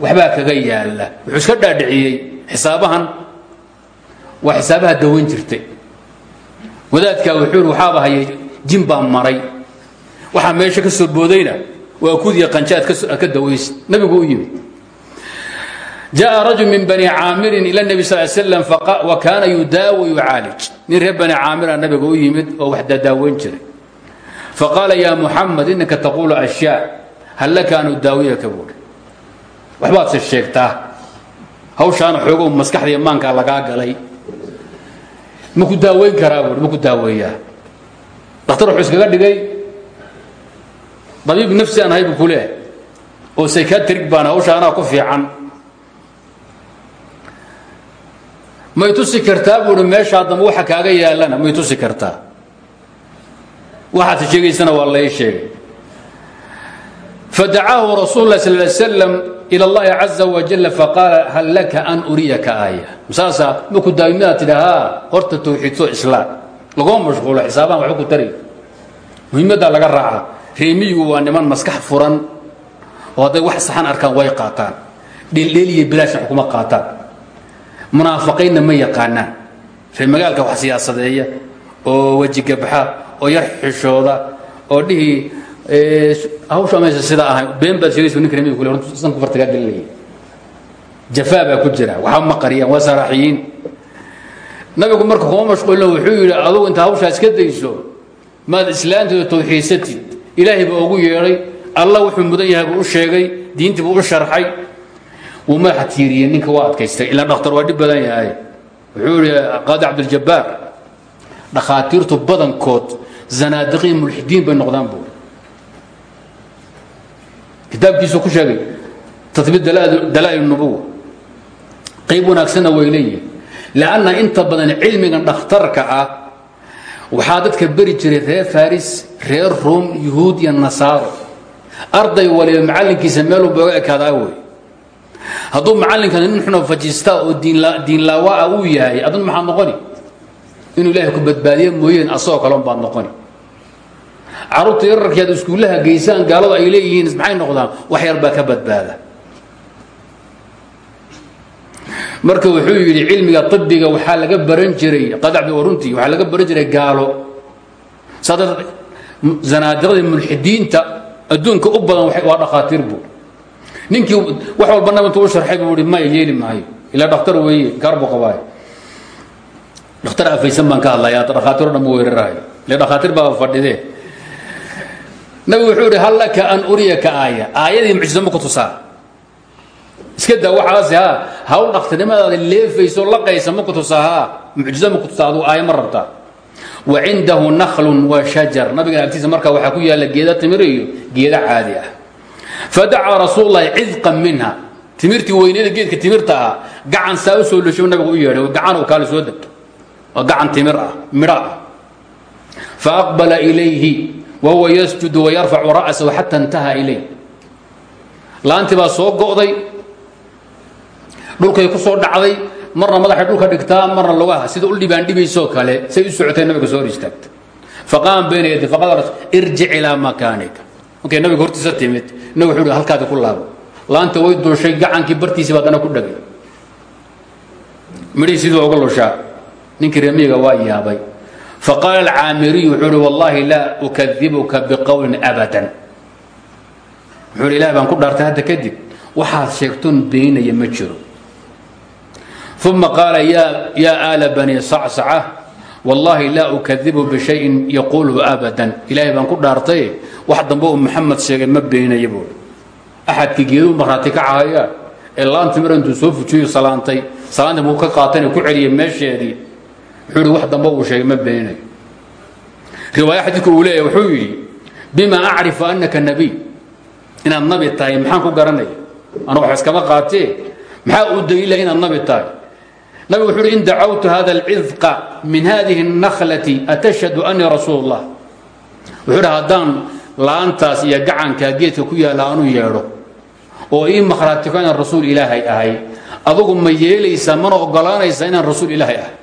waxbaa kaga yaalla wuxuu iska dhaadhiciyey xisaabahan waa xisaabaha dawan jirtay. Wadaadkaa wuxuu ihi waxaaba hayay jin baa maray. Waxaa meesha ka soo boodayna waa kudiya qanjaad ka dawaysa nabigu u yimid jaءa rajul min bani caamirin ila النbi sal slam wa kaana yudaawi yucaalij nin reer bani caamira nabiga u yimid oo wax dadaaweyn jiray faqaala ya muxamed inaka taqulu ashyaa hal laka an udaawiyaka buuri waxbaad se sheegtaa hawshaana xoogow maskaxda iyo maankaa lagaa galay maku daaweyn karaa buui maku daaweeyaa dhakhtar wuxuu iskaga dhigay dabiib nafsi aan ahay buu oo psychiatric baan hawsha anaa ku fiican. May tusi kartaa buuhi meeshaa dambe waxa kaaga yaalana may tusi kartaa. Waxaad sheegaysana waa lai sheegay. Fadacaahu rasuul lah sal ly slam ila اllahi caza wajal faqaala hal laka an uriyaka aaya? Saasaa maku daawimidaad tidha haa horta tawxiidso islaam laguma mashquulo xisaabahan waxba ku tari. Muhiimaddaa laga raaca reemiyigu waa niman maskax furan oo hadday wax saxan arkaan way qaataan. Dheeldheel iyo bilaashna xukuma qaataan. Munaafiqiinna ma yaqaanaan reer magaalka wax siyaasadeeya oo wejigabaxa oo yar xishooda oo dhihi hawsha amaysa sidaa ahay. Been baad sheegaysa ninka reemiyigu kule horta sanku fartagaa gelinaya jafaa baa ku jira. Waxba ma qariyaan waa saraaxiyiin nabigu marka kuma mashquulino wuxuu yidhi adugu inta hawshaa iska dayso maad islaanteeda tawxiidsatid ilaahay baa ugu yeedhay allah wuxuu mudan yahay u sheegay. Diintii buu u sharxay. Wuu madaxa tiiriyey ninka waa adkaystay. Ilaa dhakhtar waa dhib badan yahay. Wuxuu yidhi qaadi cabdiljabaar dhakhaatiirtu badankood zanaadiqiin mulxidiin bay noqdaan buuri kitaabkiisuu ku sheegay tabiit dalaa'il nubuwa qayb wanaagsanna way leeyihiin lanna inta badan cilmigan dhakhtarka ah waxaa dadka beri jiray reer faris reer ruom yuhuud iyo nasaaro. Arday waliba macallinkiisa meeluu booga ekaadaa wey hadduu macallinkan nin xunoo fajista oo diinlaawa ah uu yahay adun maxaad noqoni? Inuu ilaahay ku badbaadiye mooyeen asagoo kaleon baad noqoni. Carruurta yararkii aad iskuullaha geysaan ay leeyihiin maxay noqdaan? Wax yar baa ka badbaada marka wuxuu yidhi cilmiga ibiga waxaa laga baran jiray qadacbi runtii waxaa laga baran jiray gaalo. Saada zanaadiqadii mulxidiinta adduunka u badan waa dhakhaatiir buu. Ninkii wax walba nab intuu u sharxay buu i yeeli maayo ilaa dhakhtar weeye gaar buu qabaayo dhakhtar afaysan baan ka hadlaya dhakhaatiiro dhan weerarahayo ile dhakhaatiir baa fadhidee. Nabigu wuxuu ihi hal an uriyaka aaya? Aayadii mucjiso ma ku tusaa iska daa waxaasi ha hawl dhakhtarnimadaada leefayso laqaysa ma ku tusaa ha mucjizo ma ku tusaa aduu aaya ma wa cindahu nakhlun wa shajar. Nabigan agtiisa markaa waxaa ku yaalla geeda timir iyo geeda caadi ah. Fadacaa rasuul lahi cidqan minha. Timirtii weyneeda geedka timirta ah gacan saa u soo losho nabigu u yeedhay gacan uu kaale soo degto. Waa gacan timir ah midho ah. Faaqbala ilayhi wahuwa yasjudu wayarfacu ra'sahu xata intaha ilayh laantii baa soo go'day dhulkay ku soo dhacday marna madaxay dhulka dhigtaa marna lugaha sida u dhibaandhibaysoo kale say u socotay nabiga soo hor istaagta. Faqaama bayna yadi faqala irjic ilaa makaanika markay nabiga hortiisa timid. Nabigu wuxuu hi halkaadi ku laabo. Laanta way duushay gacankii bartiisii baa dana ku dhagay. Midhihii siduu uga lushaa? Ninkii remiga waa yaabay. Faqaala alcaamiriyu wuxuu hi wallaahi laa ukadibuka biqowlin abadan. Wuxuu hi ilahi baan ku dhaartay hadda kadib. Waxaad sheegtoon beenaya ma jiro uma qaala yaa aala bani sacsaca wallaahi laa ukadibu bishayin yaquuluhu abadan ilaahay baan ku dhaartay wax dambe uu maxamed sheegay ma beenaya buui axadkii geeduu marhaati ka cahaya ee laanti mar intuu soo fujiyo salaantay salaantii muu ka qaatayna ku celiyay meesheedii wuxuu ihi wax dambe uu sheegay ma beenayo riwaaya xadiidku uu leeyahy wuxuu yidhi bima acrifu annaka nabiy inaad nabi tahay maxaan ku garanaya anu wax iskama qaatee maxaa u daliila inaad nabi tahay nabigu wuxuu uhi in dacawtu hada alcidqa min hadihi الnaklati atashhadu anii rasuul اllah wuxuu hi haddaan laantaas iyo gacankaa geedka ku yaalla aanu yeedho oo ii makhraatiko inaan rasuul ilaahay ahay adugu ma yeelaysaa mana ogolaanaysaa inaan rasuul ilaahay ahay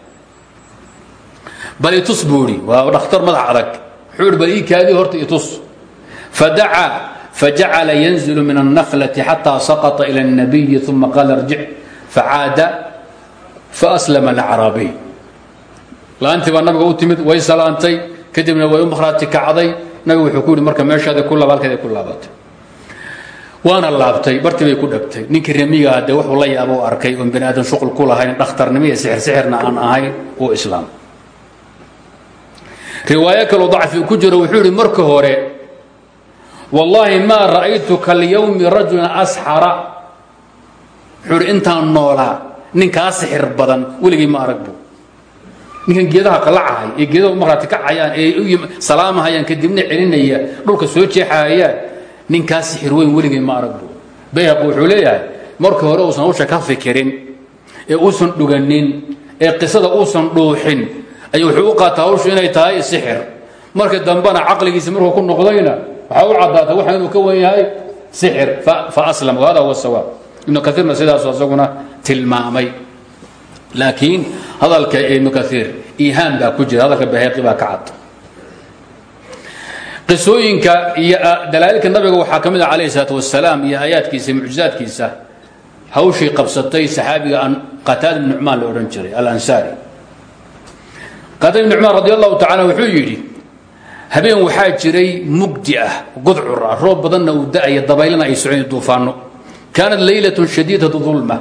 bal itus buu ihi waa dhakhtar madax adag wuxuu ihi bal ii kaadii horta itus fadacaa fajacala yanzilu min الnaklati xataa saqطa ilى الnabiyi uma qaala irjic facaada faaslama alacraabiy laantii baa nabiga u timid way salaantay kadibna way u kacday nabigu wuxuu ku yidhi marka meeshaada ku halkeeda ku laabatay waana laabtay bartii bay ku dhegtay ninkii remigaa dee wuxuu la yaaba u arkay oon bani aadan ku lahayn dhakhtarnimo iyo sixir sixirna aan ahayn uu islaam riwaayo kaloo dacfi ku jiro wuxuu yidhi marka hore wallaahi maa ra'aytu kalyawmi rajulan asxara wuxuu yidhi intaan noolaa ninkaa sixir badan weligay ma arag bu. Ninkan geedaha qalacahay ee geedaha marhaati kacayaan ee salaamahayaan kadibna celinaya dhulka soo jeexahayaan ninkaa sixir weyn weligay ma arag bu. Bayhaqi wuxuu leeyahay marka hore uusan hawsha ka fikirin ee uusan dhuganin ee qisada uusan dhuuxin ayuu wuxuu u qaataa hawshu inay tahay sixir marka dambena caqligiisa markuu ku noqdayna waxaa u caddaata waxa inuu ka wen yahay sixir fa aslam wahada huwa sawaab ibnu kaiirna sidaasu asaguna tilmaamay. Laakiin hadalka ibnu kaiir ihaan baa ku jira hadalka bahaqi baa ka cad. Qisooyinka iyo dalaa'ilka nabiga waxaa ka mid ah calayhi salaatu wasalaam iyo aayaadkiisa mucjizaadkiisa hawshii qabsatay saxaabiga qataada ibn nucmaan la odhan jiray alansaari. Qataada ibn nucmaan radi allahu tacala wuxuu yidhi habeen waxaa jiray mugdi ah gudcur ah roob badanna uu da'aya dabaylana ay socon duufaano kaanat laylaة shadiidaة ظulma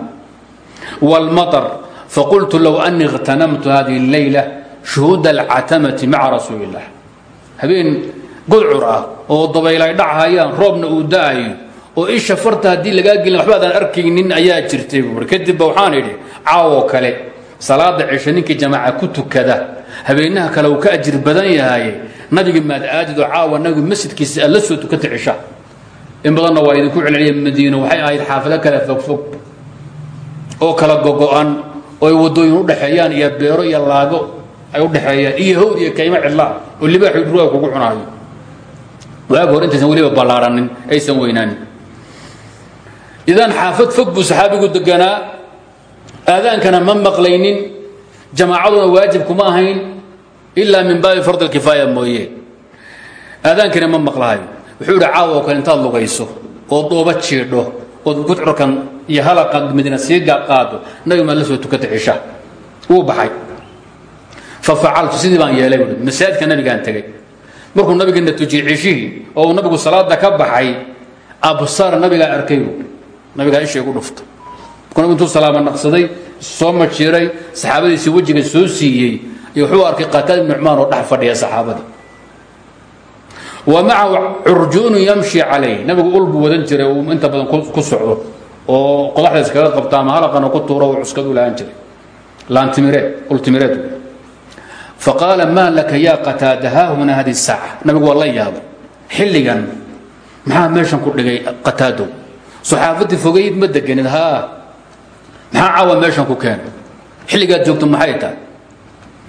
wاlmaطr faqultu low ani اغtanamtu hadihi اleyla shuhuuda اlcatamati maca rasuuli الlah habeen gudcur ah oo dabayl ay dhachayaan roobna uu da'ayo oo isha farta haddii lagaa gelin waxba adaan arkaynin ayaa jirtay buui kadibba waxaan idhi caawoo kale salaada cisho ninkii jamaaca ku tukada habeenaha kale uu ka ajir badan yahay nabiga maad aadid oo caawa nabigu masjidkiisa aad la soo tukata cisha in badanna waa idinku celceliya madiino waxay ahayd xaafado kale fogfog oo kala gogo'an oo ay waddooyin udhexeeyaan iyo beero iyo laago ay udhexeeyaan iyo hawd iyo kaymo cidlaa oo libaaxu dhurwaa kugu cunaayo. Waag hor intaysan weliba ballaaranin aysan weynaanin. Idan xaafad fog buu saxaabigu deganaa aadaankana ma maqlaynin jamaacaduna waajib kuma ahayn ilaa min baabi fard kifaaya mooye. Aadaankana ma maqlahayo wuxuu idhi caawa oo kale intaad lugayso oo dooba jiidho ood gudcurkan iyo halaqa madiina sii qaado nabiga maa la soo tukata cisha wuu baxay. Fa facaltu sidii baan yeelay buui masaajidka nabigaan tegey. Markuu nabigeena tujiyey cishihii oo uu nabigu salaada ka baxay absar nabigaa arkay buui nabigaa ishay gu dhufta markuu nabigu intuu salaama naqsaday soo majiiray saxaabadiisii wejiga soo siiyey iyo wuxuu arkay qataad ibn nucmaan oo dhex fadhiya saxaabada wa macahu curjuunu yamshi calayh nabigu ul buu wadan jiray uu inta badan ku socdo. Oo qodaxda iskaga qabto ama halaqana ku tuuro uu cuskadu lahaan jiray. Laantimireed ultimireed faqaala maa laka yaa qataada? Haahuna hadi saaca. Nabigu waa la yaabay. Xilligan maxaa meeshan ku dhigay qataadow saxaafadii fogeyd ma deganid haa. Maxaa caawa meeshan ku keenay? Xilligaad joogto maxay tahay?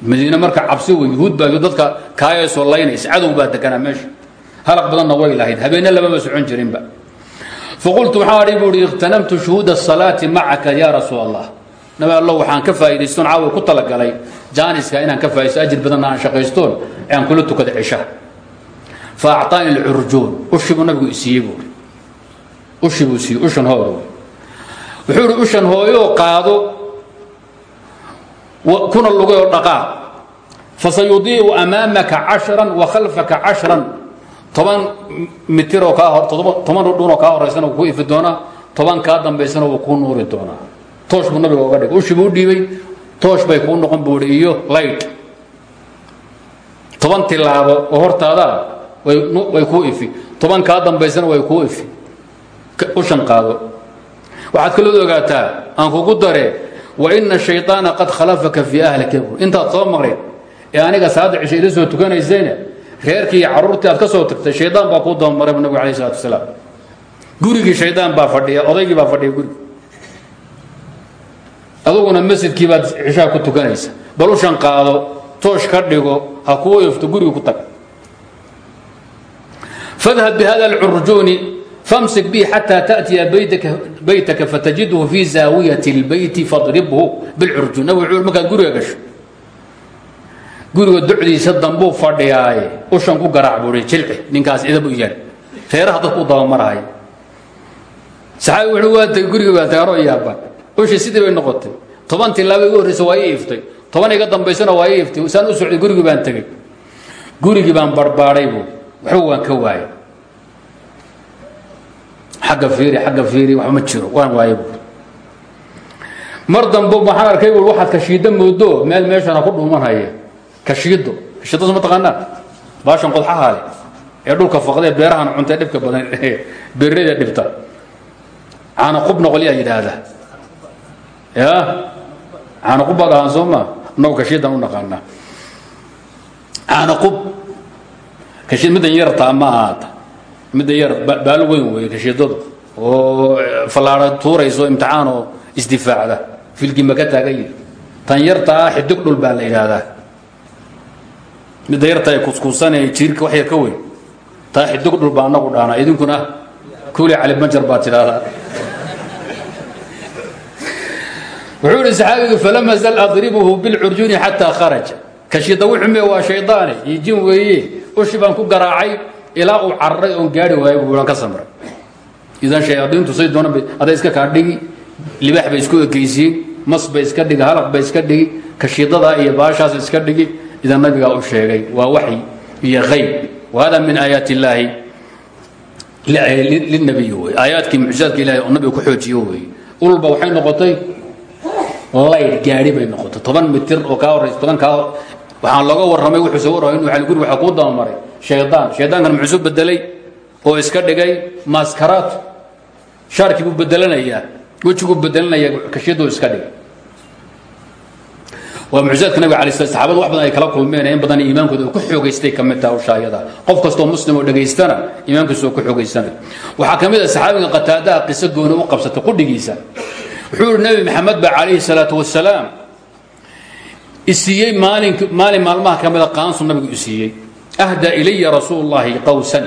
Madiine marka cabsi wey yuhuud baa dadka kaayasoo laynaysa. Cadow baa deganaa meesha halaq badanna way lahayd. Habeenna lamama socon jirinba. Faqultu waxaan adhi bu uhi ikhtanamtu shuhuuda asalaati macaka yaa allah waxaan ka faa'iidaystoon caawa ku talagalay jaaniska inaan ka faa'idaysto ajir badanna aan shaqaystoon aan kula tukada cisha. Fa acطaani lcurjuun ushi buu nabigu isiiyey buuri ushi buu siiyey ushan hooda wuxuu ushan hooyoo qaado. Kuna lugayoo dhaqaaq fasayudiicu amaamaka cashran wa khalfaka cashran toban mitiroo kaa hor toban dhunoo kaa horaysana wuu ku ifi doonaa. Toban kaa dambaysana wuu kuu nuuri doonaa. Toosh buu nabiga oga dhigay. Ushi buu dhiibay. Toosh bay kuu noqon buu ihi iyo light toban tilaabo oo hortaadaa way kuu ifi. Toban kaa dambaysana way kuu ifi. Ushan qaado waxaad kaloo ogaataa aan kugu daree waina shayطaana qad khalafaka fii ahlika. Intaad soo maqlayd ee aniga salaadda cisha ila soo tukanaysayna reerkii iyo carruurtii aad ka tagtay shaydaan baa kuu dabamaray bu nabig alayh salatu wasalaam. Gurigii baa fadhiya odaygii baa fadhiya gurigi aduguna masjidkii baad cishaa ku tukanaysa. Bal ushan qaado toosh ka dhigo ha kuu ifto guriga ku tag. Fadhab bihada alcurjuuni famsik bihi xataa taأtiya baytaka fatajidhu fi zaawiyat اlbeyti fadribhu wuxuu markaad guriga gasho guriga docdiisa dambuu fadhiyaaye. Ushan ku garaac buui jilci ninkaas idab u yar reeraha dadku u dabamarahaya saxaabi wuxuu waa tagay baa tagaroo yaaba ushii sidii bay noqotay. Toban tilaaba igu horreysa waa ii toban iga dambaysana waa ii iftay. Saan u socday gurigii baan tegey gurigii baan barbaadhay buu. Waxba waan ka waayay agga fiiri agga fiiri wax ma jiro. Waan waaya bu mar dambe waxaan arkay bu waxaad kashiiddo moodo meel meeshana ku dhuumanhaya kashiiddo kashiiddo ma taqaanaa? Baashan qodxaha leh ee dhulka faqdee beerahan cuntee dhibka badan beerada dhibta. Caana qubna qolyaa yidhaahda. Ya? Caana qub baad ahaan soo ma? Annagu kashiiddan u naqaanaa. Caana qub. Kashiid middan yartaa ma ahaata midda yar baalo weyn weeye kashiidadu oo fallaara tuurayso imtixaan oo isdifaacda filgima ka taagan yihi tan yartaa xidig dhul baa la yidhaahdaa midda yarta ee kuskuusanee jiirka wax yar ka weyn. Taa xidig dhul baa anagu dhaanaa idinkuna kuli cali banjar baad tidhaahdaa. Wuxuu ihi saxaabigu falam azal adribuhu bilcurjuuni xataa kharaja. Kashiida wuxume waa shaydaane iyo jin weeye ushi baan ku garaacay ilaa uu cararay oon gaari waayo buuan ka samray. Idan shayaadiintu say doona aday iska kaa dhigi libaax bay isku ekaysiin mas bay iska dhigi halaq bay iska dhigi kashiidadaa iyo baashaas iska dhigi idan nabigaa u sheegay waa waxy iyo hayb wahada min aayaat illaahi linabiy wey aayaadkii mucjizaadka ilahay oo nabiga ku xoojiyo wey ulba waxay noqotay layd gaari bay noqotay. Toban mitir oo kaa horaysa toban kaa waxaan looga warramay wuxuu soo warramay inu ali guri waxa kuu dabamaray shaydaan shaydaankan muxuu soo bedelay oo iska dhigay maskaraad shaarkii buu bedelanayaa wejiguu bedelanaya kashiyaduu iska dhigay waa mucjizaadka nabiga alay sl saxabadu wax badan ay kala kulmeen in badan iimaankooda uu ku xoogaystay ka mid taha qof kastoo muslim oo dhegaystana iimaankiisu ku xoogaysanay. Waxaa ka mid a saxaabiga qataadaha qiso gooni u qabsatay qudhigiisa wuxuu yihi nabi maxamed ba calayhi salaatu wasalaam isiiyey maalin maalmaha ka mida qaansu nabigu isiiyey ahda ilaya rasuul qawsan.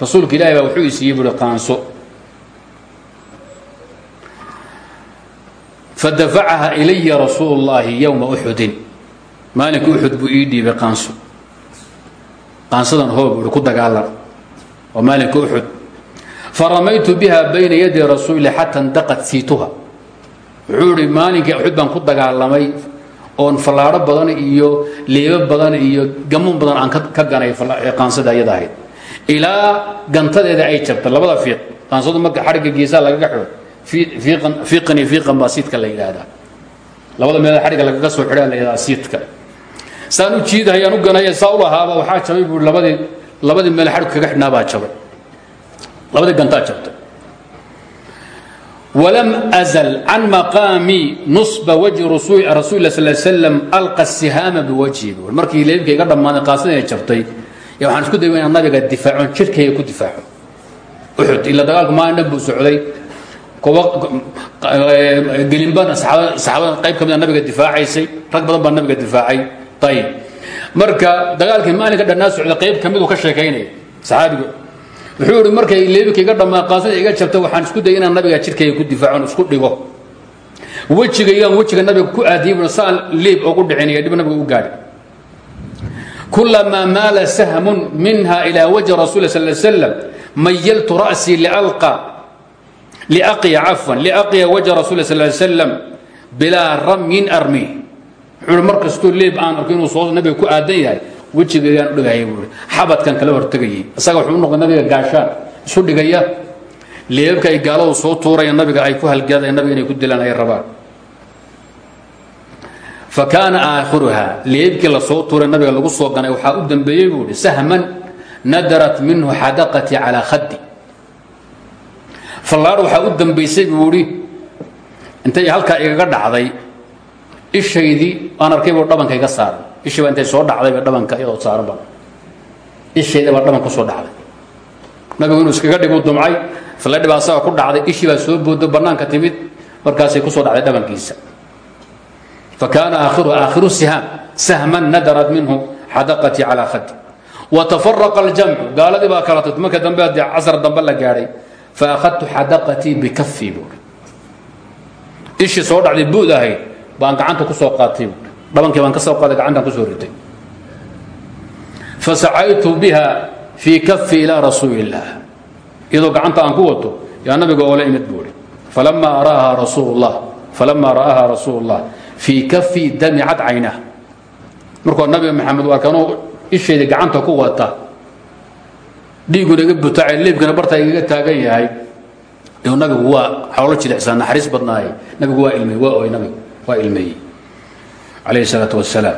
Rasuulka ilahi wuxuu isiiyey buui fadafacaha ilaya rasuul اllahi yowma uxudin maalinka uxud buu ii dhiibay qaanso qaansadan hoo buui ku dagaalan waa maalinka uxud faramaytu biha bayna yaday rasuuli xata ndaqat siituha. Wuxuu ihi oon fallaadho badan iyo leebo badan iyo gamuun badan aan ka ganay qaansada ayada ahayd. Ilaa gantadeeda ay jabta labada fiiq. Qaansadu marka xadhigga geesaa lagaga xidho iqan iyo fiqan baa siidka la yidhaahdaa. Labada meelood xadhigga lagaga soo xidhaa la yidhahdaa siidka. Saan u jiidahayaan u ganaya saa u lahaaba waxaa jabay buui labadii labadii meel xadhig kaga xidhnaa baa jabay. Labadii gantaa jabtay. Wlam zl can maqaami nusba wajhi rasuul s sm alqa sihaama biwajhi markii leebka iga dhammaaday qaasadina jabtay waxaan isku day inaan nabiga difaacon jirkayga ku difaaco. Uxud ila dagaalku maalin dhan buu socday gelinban saxaabada qayb ka mida nabiga difaacaysay rag badan baa nabiga difaacay. Ayib marka dagaalkii maalinka dhannaa socday qayb ka miduu ka sheekaynaya saxaabigu. Wuxuu ihi markay leebika iga iga jabta waxaan isku dayay inaan nabiga jirkayga ku difaacon isku dhigo. Wejigaygaan wejiga nabiga ku aadiyay saan leeb ogu dhiciniyo dhib nabiga u gaadhi kulamaa maala sahmun minha ilaa wajhi rasul sal slam mayaltu ra'sii liaqya cafwan liaqya wajha rasul sal slam bilaa ramyin armi wuxuu mar kastoo leeb aan arko inuu soo nabiga ku aadan yahay wejigaygaan u dhigahaya buui xabadkan kala hortegayay isaga wuxuu u noqday nabiga gaashaan isu dhigaya leebabka ay gaaladu soo tuuraya nabiga ay ku halgaadaya nabiga inay ku dilaan ay rabaan fa kaana aakhiruha leebkii la soo tuuray nabiga lagu soo ganay waxaa u dambeeyey buu ihi sahman nadarat minhu xadaqatii calaa khaddi fallaar waxaa u dambaysay buu intay halkaa igaga dhacday ishaydii aan arkay buu dhabanka iga saaray. Ishii baa intay soo dhacdayba dhabanka iyadoo saaranba ishayda baa dhaban ku soo dhacday. Nabigu inuu iskaga dhigu dumcay falladhi baa ku dhacday ishii baa soo boodo bannaanka timid markaasay ku soo dhacday dhabankiisa. Fa kaana aakhiru aakhiru sihaam sahman nadarat minhu xadaqatii calaa khadi wa tafaraqa aljamcu gaaladii baa kala tagtay marka dambe casar dambe la gaadhay fa akhadtu xadaqatii bikafii buuri ishii soo dhacday buud ahayd baan gacanta ku soo qaatay buuri dhabankii baan ka soo qaaday gacantaan ku soo ritay fasacaytu biha fii kafi ilaa rasuuli illaah gacanta aan ku wato yaa nabiga oola imid buuri falamaa ra'ahaa rasuul llah falamaa ra'ahaa rasuulu llah fii kafi damicad caynah nabiga maxamed waa kanuu ishayda gacanta ku wata dhiiguna iga butaace leebkana bartaa igaga taagan yahay. Nabigu waa xoolo jilicsan naxariis badnaay nabigu waa ilmey waa oy nabigu waa ilmeeyey calayhi salaatu wasalaam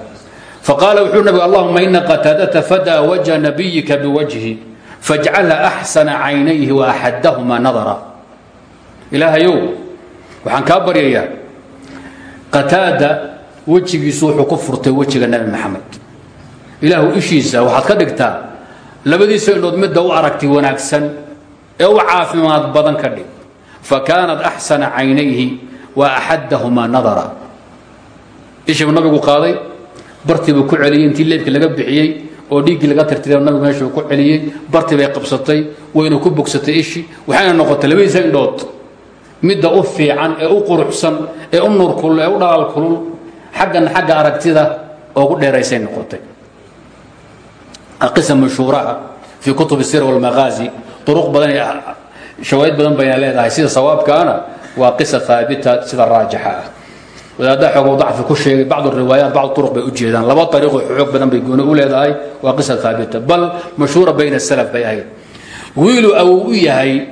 faqaala wuxuu nabigu allahuma ina qataadata fadaa wajha nabiyika biwajhi fajcalha axsana caynayhi wa axadahuma nadara. Ilaahayow waxaan kaa baryayaa qataada wejigiisu wuxuu ku furtay wejiga nabi maxamed. Ilaahu ishiisa waxaad ka dhigtaa labadiisa indhood midda u aragti wanaagsan ee u caafimaad badan ka dhig. Fa kaanat axsana caynayhi wa axaddahumaa nadara. Ishiibu nabigu qaaday bartiibuu ku celiyey intii leebki laga bixiyey oo dhiiggii laga tirtiray nabigu meeshuu ku celiyey bartii qabsatay wayna ku bogsatay ishi waxayna noqotay labadiisa indhood. Midda u fiican ee u quruxsan ee u nuurkulul ee u dhalaalkulul xaggana xagga aragtida oo dheeraysay noqotay qisa mashhuuraha fii kutub sir walmaqaazi duruq badan shawaahid badan bayna leedahay. Sida sawaabkaana waa qisa haabita sida raajixa. Ah wadaadda xoogo dacfi ku sheegay bacd riwaayaat bacd uruq bay u laba ariiqoo xoog badan bay gooni u leedahay waa qisa haabita bal mashhuura bayna salaf bay ahayd. Wiiluu awow yahay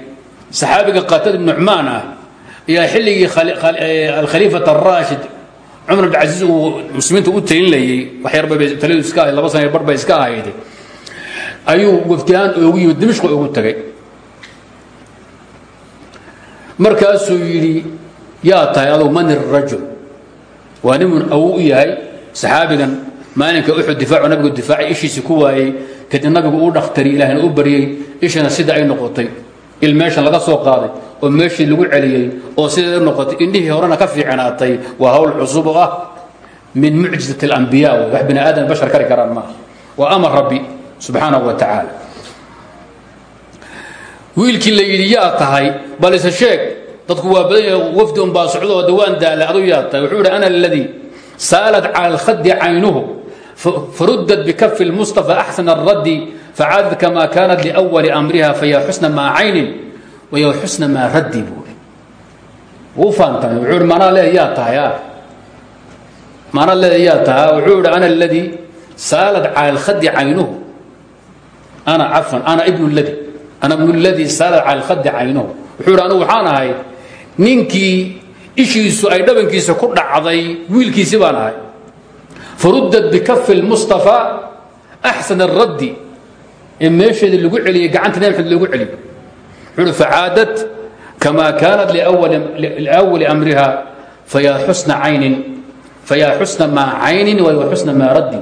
saxaabiga qaatad ibn nucmaan ah ayaa xilligii alkhaliifat araashid cumar bn casiis uu muslimiinta u talinlayey wax yarbay taladu iska laba sana bar bay iska ahayd ayuu waftihaan oogu yimid dimishq ugu tagay. Markaasuu yidhi yaa tahay adugu man irajul nimun awow yahay saxaabigan maalinka uxud difaacu nabigu difaacay ishiisi ku waayey kadib nabigu uu dhakhtari ilaahna u baryey ishana sida ay noqotay. Il meeshan laga soo qaaday oo meeshii lagu celiyey oo sideeda noqotay indhihii horena ka fiicnaatay waa hawl cusub ah min mucjizat alambiya wey wax bini aadam bashar kari karaan maaha. Waa amar rabbi subxaanahu wa tacaala wiilkii la yidhi yaa tahay bal ise sheeg dadku waa badan yahay wafdi un baa socdo oo dawaan daala adu yaa wuxuu yidhi ana aladii saalat cala alkhadi caynuhu faruddat bikafi lmustafa axsana alraddi facaadat kama kaanat liأwali amriha faya xusna maa caynin wayo xusna maa raddi buui wuu faantamay wuxuu ihi manaa leeda tahay a manaa leeda tahay wuxuu ihi ana aladii saalad cala alkhadi caynuhu ana cafan ana ibnu ladi ana ibnu ladii saalad cala alkhadi caynuhu wuxuu ihi anugu waxaan ahay ninkii ishiisu ay dhabankiisa ku dhacday wiilkiisi baan ahay faruddad bikafi lmustafaa axsan araddi ee meesheedii lagu celiyey gacanta nabi maxamed loogu celiyo wuxuu uhi facaadat kama kaanat liawali amriha fayaa xusna caynin fayaa xusna maa caynin wayo xusna maa raddi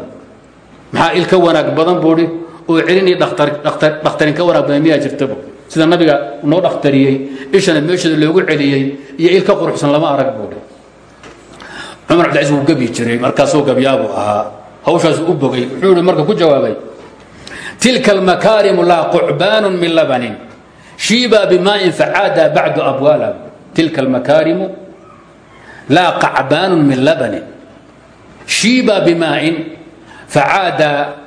maxaa il ka wanaag badan buuhi oo celin iyo dhakhtarin ka wanaag badan miyaa jirtaba? Sida nabiga noo dhakhtariyey ishana meesheeda loogu celiyey iyo il quruxsan lama arag buuhi cumar cabdilciis wuu gebi jiray markaasuu gabyaabuu ahaa. Hawshaasuu u bogay. Wuxuu marka ku jawaabay tilka almakaarimu laa qucbaanu min labanin shiiba bimaain facaada bacdu abwaala tilka almakaarimu laa qacbaanu min labanin shiiba bimaain facaada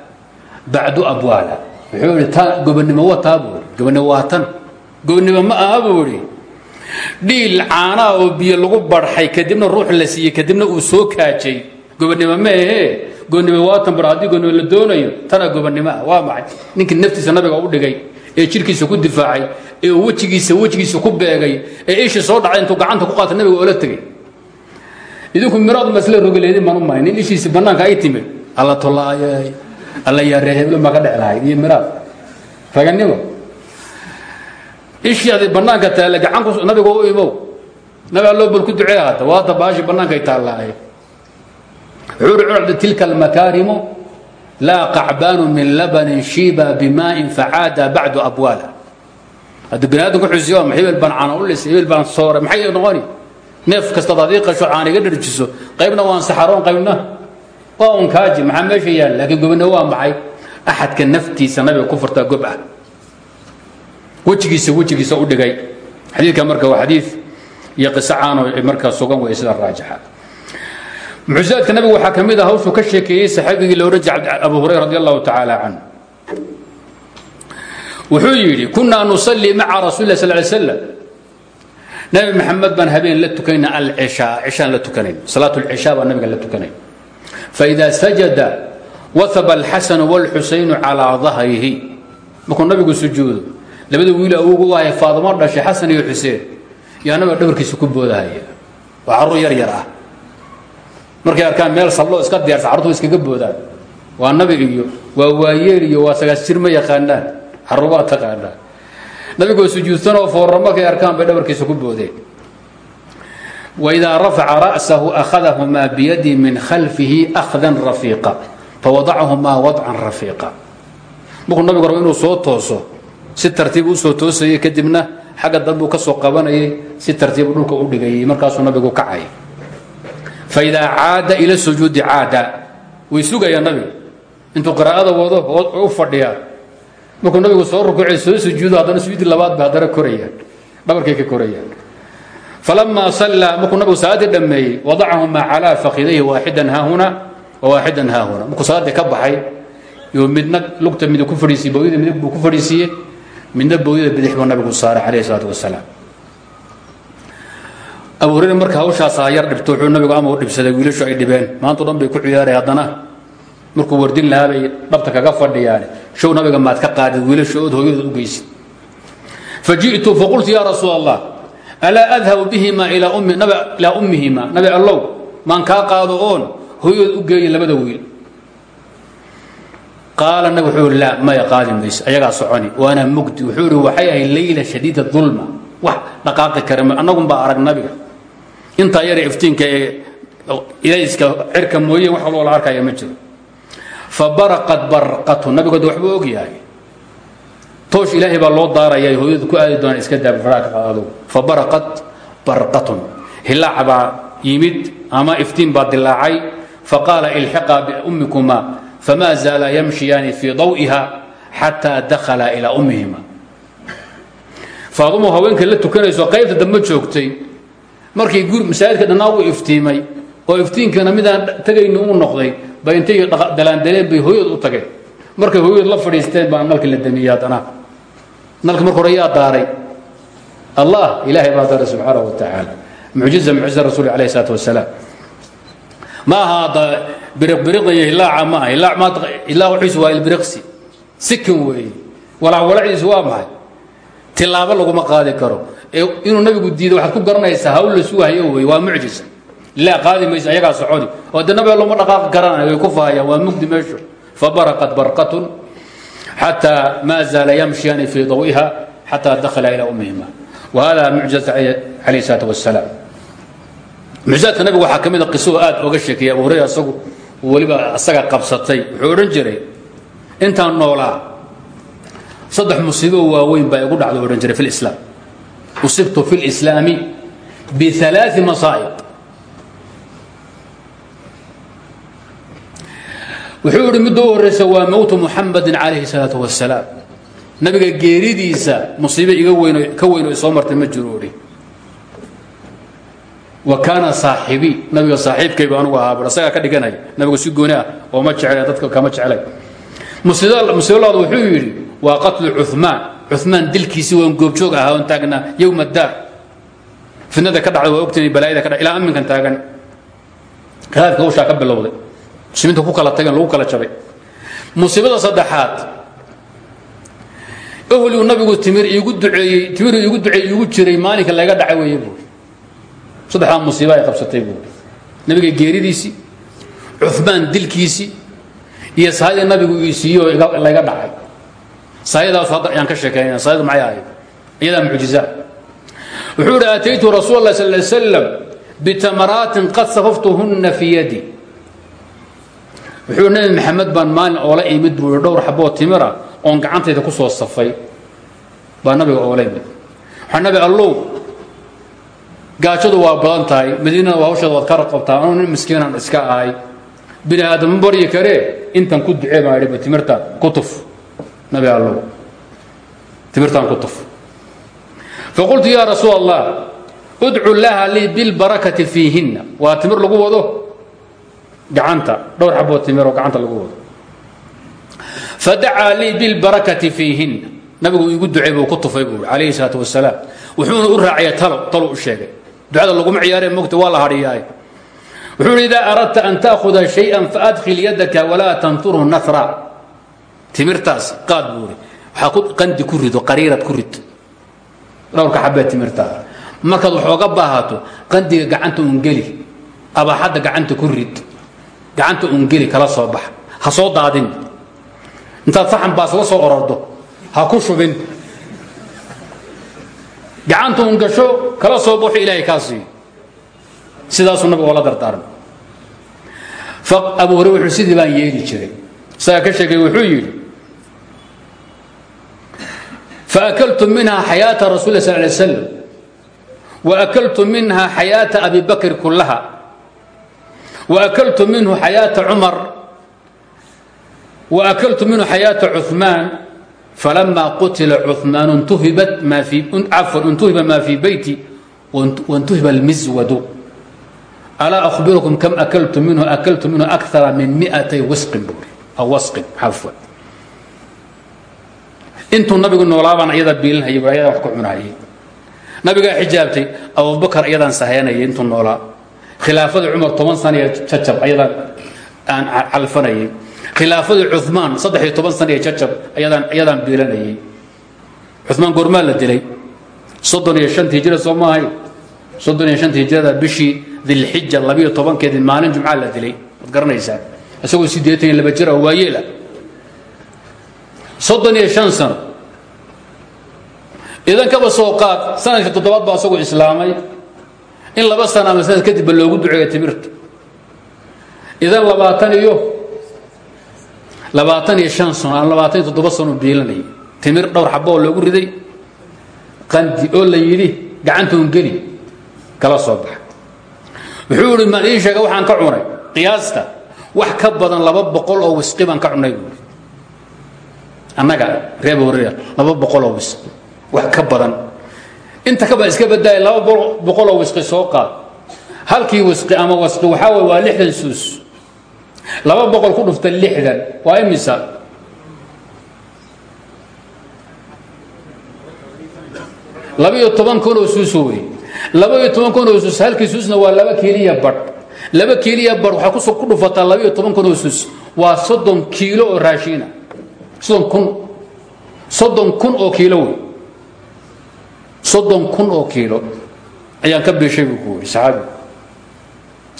bacdu abwaala wuxuu ihi ta gobonnimo wataa buu i gobonnimo waa tan gobonnimo ma aha buu idhi dhiil caanaa oo biyo lagu barxay kadibna ruux la siiyey kadibna uu soo kaajay gobonnimo ma ahee gobonnimo waatan bar haddii gobonnimo la doonayo tana gobonnimo ah waa maxay ninkii naftiisa nabiga u dhigay ee jirkiisa ku difaacay ee wejigiisa wejigiisa ku beegay ee ishii soo dhacay intuu gacanta ku qaata nabiga oola tegay idinku miraad masle rogaleedin baan u mahay nin ishiisi bannaanka ay timid alla tolaayay alla yaaree heblo maa ka dhex lahayd iyo miraad. Raganimo ishii adi bannaanka taalla gacan nabiga u imow nabi alloo bal ku ducee hata waata baashi bannaankay uhi cucda tilka almakaarimu laa qacbaanu min labanin shiiba bimaain facaada bacdu abwaala. Hadda bani aadamku xusiy waa hebel baan caana u lisay hebel baan soore maxay noqoni? Neef kastaad adii qasho caana iga dharjiso qaybna waan saxaroon qaybna waa un kaaji maxaa meesha yaal? Laakiin gobina waa maxay? Axadka naftiisa nabiga ku furtaa gob ah. Wejigiisa wejigiisa u dhigay. Xadiidka marka waa xadiid iyo qiso caano markaa sugan wey sida raajixa. Mucjizaadka nabiga waxaa ka mid a hawshuu ka sheekeeyey saxaabigii ohan jiray abu hurayra radi allahu tacaala can wuxuu yidhi kunaa nusalli maca rasuuli lah sal ly slam nabi maxamed baan habeen la tukayna alcishaa cishaan la tukanayn. Salaat lcishaa baa nabiga la tukanayn faida sajada wahaba alxasanu wاlxusaynu calaa dahrihi markuu nabigu sujuudo labada wiil awogu u ahay faadimo dhashay xasan iyo xuseen. Yaa nabiga dhabarkiisa ku boodahaya. Waa carruur yar yar ah. Markay arkaan meel salloo iska diyaarsa carruurtu iskaga boodaan. Waa nabi iyo waa waayeel iyo waa sagaas jir ma yaqaanaan carruurbaa taqaanaan. Nabigoo sujuudsanoo foorro markay arkaan bay dhabarkiisa ku boodeen waidaa rafaca ra'sahu akhadahumaa biyadi min khalfihi akhdan rafiiqa fawadacahumaa wadcan rafiiqa markuu nabigu rabo inuu soo tooso si tartiib u soo toosayay kadibna xagga dambuu ka soo qabanayay si tartiibu dhulka u dhigayay markaasuu nabigu kacay. faidaa caada ila sujuudi caada way sugayaa nabiga intuu qiraa'ada wado u fadhiyaa markuu nabigu soo rukuucay soo sujuudo haddana sujuudi labaad ba haddana korayaan. Dhabarkay ka korayaan falamaa sallaa markuu nabigu salaaddii dhammeeyey wadacahumaa calaa fakidayhi waaxidan haahuna wa waaxidan haahuna markuu salaaddii ka baxay yo midna lugta midig ku fadhiisiye booyada midig buu ku fadhiisiiyey midna booyada bidix buu nabigu saaray calayhi salaatu wasalaam abu yar dhibto wuxuu nabigu ama dhibsaday wiilashu ay dhibeen. maantao dhan ku ciyaaray haddana. markuu wardin lahaa bay kaga fadhiyaan. show nabiga maad ka qaadid wiilasha ood hooyadood u geysid. faji'tu faqultu yaa rasuul alaa adhabu bihima ilaa ummihima? Nabi allow maan kaa qaado oon hooyadood u geeyin labada wiil. Qaala nabig wuxuu ihi laa maya qaadi mayso ayagaa soconi. Waana mugdi. Wuxuu ihi waxay ahayd leyla shadiida dulma. Wax dhaqaaqi kara annagun baa arag nabiga. Intaa yare iftiinka ee ilayska cirka mooye wax waloo la arkaya ma jiro. Fabaraqat barqatu nabigood waxbuu og yahay toosh ilaahay baa loo daaraya hooyadu ku aadi doonaan iska daaba faraaka adugu. Fabaraqat barqatun. Hilaac baa yimid ama iftiin baa dilaacay. Faqaala ilxiqaa biummikuma fma zaala yamshiyaani fii dawiha xataa dakhala ilaa ummihima. Faadumo haweenka la tukanayso qaybta dambe joogtay. Markii guri masaajidka dhannaa u iftiimay oo iftiinkana midaan tegayni uu noqday bay intay dalaandaleen bay hooyad u tageen. Markay hooyad la fadhiisteen baa nalki la damiyey nalka marka hore yaa daaray. Allah ilaahay baa daray subxaana wa tacaala mucjiza mucjiza rasuul alayh isalaat wasalaam ma aha hadda biriqbiriqda iyo hilaaca ma aha. Hilaac maanta ilaah wuxiisu waa ilbiriqsi. Sikin weeye walacwalaciisu waa maxay? Tilaabo laguma qaadi karo. Ee inuu nabigu diido waxaad ku garanaysaa hawl la suuhayo weeye waa mucjisa ilaah qaadi maysa ayagaa soconi oo de nabiga looma dhaqaaqi karaan way ku fahayaan waa mugdi meeshu fabaraqat barqatun xataa ma zaala yamshiyani fii dawiha xataa dakhala ilaa ummihima wa hada mucjizat calayh salaat wasalaam mucjizaadka nabigu waxaa ka mid a qisoo aad oga sheekeeyay abu hurayra isagu weliba asaga qabsatay wuxuu odhan jiray intaan noolaa saddex musiibo waaweyn baa igu dhacdo odhan jiray fi lislaam usibtu fi lislaami bialaai masaa'ib wuxuu idhi midda u horraysa waa mowtu muxamadin calayhi salaatu wasalaam nabiga geeridiisa musiibe iga weyn ka weyn oo isoo martay ma jiro odhi wa kaana saaxibii nabiga saaxiibkayba anugu ahaa bar asagaa ka dhiganaya nabigu si gooni ah oo ma jecel dadka kama jecelay musiibo labaad wuxuu yidhi waa qatlu cumaan cumaan dilkiisii waan goobjoog ahaa oon taagnaa yowma daar. Fidnada ka dhacda waa ogtay balaayada ka dha ilaa amminkan taagan khilaafka hawshaa ka bilowday muslimiinta ku kala tageen lagu kala jabay. Musiibada saddexaad. Ohliu nabigu timir iigu duceeyey timir iigu duceey iigu jiray maalinka laga dhacay weeye buuri saddexdaa ay qabsatay buuri nabiga geeridiisii cumaan dilkiisii iyo saayadii nabigu ii siiyo dhacay. Saayadaasu hadda ayaan ka sheekeynaya saayadu maxay ahayd? Iyadaa wuxuu ihi aataytu rasuul allah sal ly slam qad safaftuhunna fii yadi wuxuu nabi maxamed baan maalin oola imid buu dhowr xaboo timira oon gacantayda ku soo safay. Baa nabiga oola imid. Waxaa nabi allow gaajadu waa badan tahay madiinada hawsheeda waad ka raqabtaa anuu nin miskiinan iska ahay. Bini aadama baryi karee intan ku ducee baan idhi timirtaan ku nabi allow timirtaan ku tuf. Faqultu yaa rasuul allah udcu laha lii bilbarakati fiihinna. Waa timir gacanta dhowr xaboo timiroo gacanta lagu wado. Fadacaa lii bilbarakati fiihinna nabigu igu ducey buu ku tufay buu calayhi salaatu wasalaam wuxuuna u raacaya talo talo u sheegay. Ducada laguma ciyaaree mogta waa la hadhiyaay wuxuu hi aradta an taahuda shayئa faadkhil yadaka walaa tanturhu nahra timirtaas qaad buu ihi waxaa ku qandi ku rido qariirad ku rid dhowrka xabee timirtaa. Markaad waxooga baahato qandiga gacanta un geli abaxadda gacanta ku rid gacanta un geli kala soo bax. Ha soo daadin. Intaad saxan baas la soo orordo. Ha ku shubin. Gacanta un gasho kala soo baxo ilaahay kaa siiyo sidaasuu nabiga oola dardaarmay. Abu hore wuxuu sidii baan yeeli jiray. Isagaa ka sheegay wuxuu yidhi faakaltu minha xayaaةa rasul sl lay slam waakaltu minha xayaaةa abi bakr kulaha waakaltu minhu xayaaةa cumar waakaltu minhu xayaaةa cuثmaan falama qutila cuثmaan cafwan intuhiba ma fii beyti wantuhiba اlmiswadu alaa ahbirukum kam akaltu minhu akaltu minhu akara min miatay wisqin buuri aw wasqin cafwan intuu nabigu noolaabaan ayadaa biilinhayay bu ayadaa wax ku cunahayay nabigaa xijaabtay abubakar ayadaan sahaynayay intuu noolaa khilaafadii cumar toban sanaiyo jajab ayadaan aan calfanayay. Khilaafadii cumaan saddex iyo toban sana iyo jajab ayadaan ayadaan biilanayay cumaan goormaa la dilay. Soddon iyo shantii hijira soo maahay soddon iyo shantii hijirada bishii dilxija labiyo tobankeedii maalin jumcaa la dilay. Waad garanaysaa isagoo siddeetan iyo laba jir ah waayeela soddon iyo shan sano. Idan kaba soo qaad sannadkii toddobaad baa asagoo islaamay in laba sana ama sanad kadibba loogu duceeya timirta. Idan labaatan iyo labaatan iyo shan sano ama labaatan iyo toddoba sano biilanayay timir dhowr xabo oo loogu riday qandi oo la yidhi gacantoon geli kala soo baxa wuxuu ihi maan ii sheega waxaan ka cunay qiyaasta wax ka badan laba boqol oo wisqi baan ka cunay buui annaga reer horeer laba boqoloo wisqi wax ka badan inta kaba iska badaaya laba boqoloo wisqi soo qaad. Halkii wisqi ama wasqi waxaa way waa lixdan suus. Laba boqol ku dhufta lixdan. Waa imisa labaiyo toban kun oo suus wey. Labaiyo toban kun oo suus halkii suusna waa laba kiiliya badh laba kiiliya badh waxaa ku soo ku dhufataa labaiyo toban kun oo suus. Waa soddon kiilo oo raashiina soddon kun. Soddon kun oo kiilo wey soddon kun oo kiilo ayaan ka biishay buu ku yidhi saxaabigu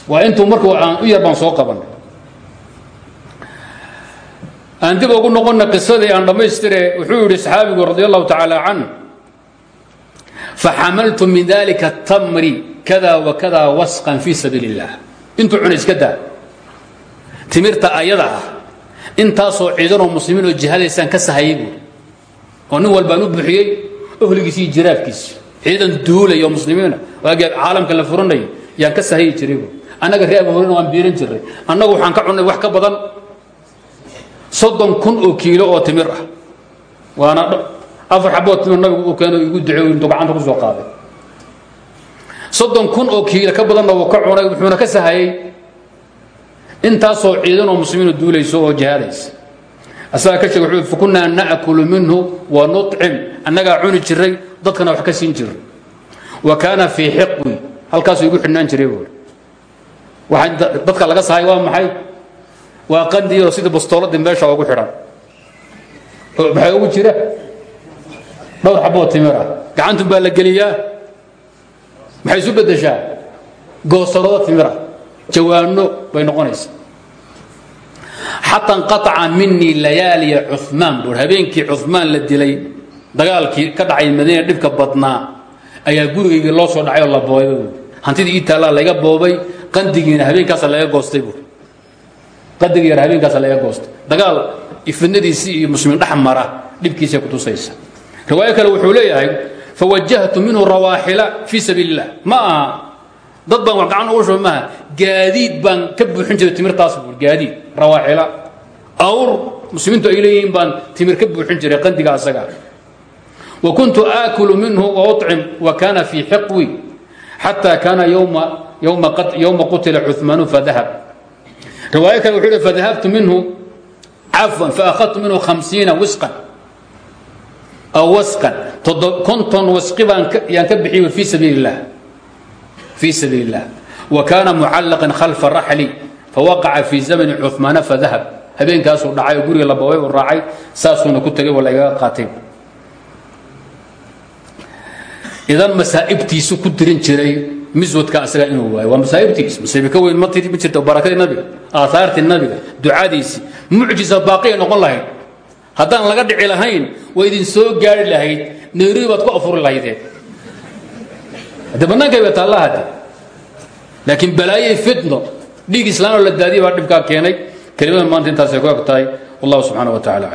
waa intuu marka aan u yar baan soo qabanay aan dib ugu noqonna qisadii aan dhammaystire wuxuu yidhi saxaabigu radi allahu tacaala can faxamaltu min dalika tamri kada wakada wasqan fii sabiili اllah intuu cuna timirta ayada ah intaasoo ciidanoo muslimiin oo jihaadaysaan ka sahayay oo nin walbaan u buxiyey ohligiisi iyo jiraafkiisi ciidan duulaya oo muslimiina waagii caalamka la furanayay yaan ka sahayi jiray buuri annaga ree abu hurayna waan biiran jiray. Annagu waxaan ka cunnay wax ka badan soddon kun oo kiilo oo timir ah. Waana afar xabood timir nabigu uu keeno igu duceey intuu gacanta ku soo qaaday. Soddon kun oo kiilo ka badanna wuu ka cunay wuxuuna ka sahayey intaasoo ciidan oo muslimiinu duulayso oo jihaadaysa asagaa ka sheegay wuxuu fakunnaa na'kulu minhu wa nuطcim annagaa cuni jiray dadkana wax ka siin jiray. Wa kaana fii xiqwi halkaasuu igu xidhnaan jiray buuri waxaa dadka laga sahay waa maxay? Waa qandiyoo sidii bastooladii meesha ugu xidhan. Maxaa ugu jira dhowr xaboo timir ah. Gacantun baa la geliyaa? Maxay isu beddeshaa? Goosarado timir ah. Jawaano bay noqonaysaa xata inqaaca minii layaaliya cumaan buur habeenkii cumaan la dilay dagaalkii ka dhacay madiina dhibka badnaa ayaa gurigaygii loo soo dhacay oo la boobay buur hantidii ii taallaa laga boobay qandigiina habeenkaasa laga goostay buur qandigii yar habeenkaasa laga goostay. Dagaal ifidnadiisii iyo muslimiin dhex mara dhibkiisay kutusaysa riwaayo kale wuxuu leeyahay fawajahtu minhu rawaaxila fii sabiili illah ma aha dad baan wax gacan ugu shuba maaha gaadiid baan ka buuxin jiray timirtaas buur gaadiid rawaaxila awr muslimiintu ay leeyihiin baan timir ka buuxin jiray qandiga asaga wa kuntu aakulu minhu waطcim wa kana fii xiqwi xata kaana yowma yowma yowma qutila cuثmaanu fadahab riwaayo kale wuxuu hi fadahabtu minhu cafwan faأkhadtu minhu hamsiina wisqan aw wasqan konton wasqi baan yaan ka bixiyey fii sabiili الlah في سبيل الله وكان معلقا خلف الرحل فوقع في زمن عثمان فذهب habeenkaasuu dhacay oo guriga la boobay u raacay saasuuna ku tegay oo lagaga qaatay. Idan masaa'ibtiisu ku dirin jiray miswadka asaga inuu waayo. Waa masaa'ibtiis masiibe ka weyn ma jirto barakadii nabiga aahaartii nabiga ducadiisii mucjisa baaqiya noqon lahayd. Haddaan laga dhici lahayn waa idin soo gaari lahayd nairobi baad ku afuri lahaydeen hadde bannaankay ba taalla hadde laakiin balaayay fitno dhiig islaanoo la daadiya baa dhibkaa keenay kelimada maanta intaasay ku eg tahay wallahu subxaana wa tacala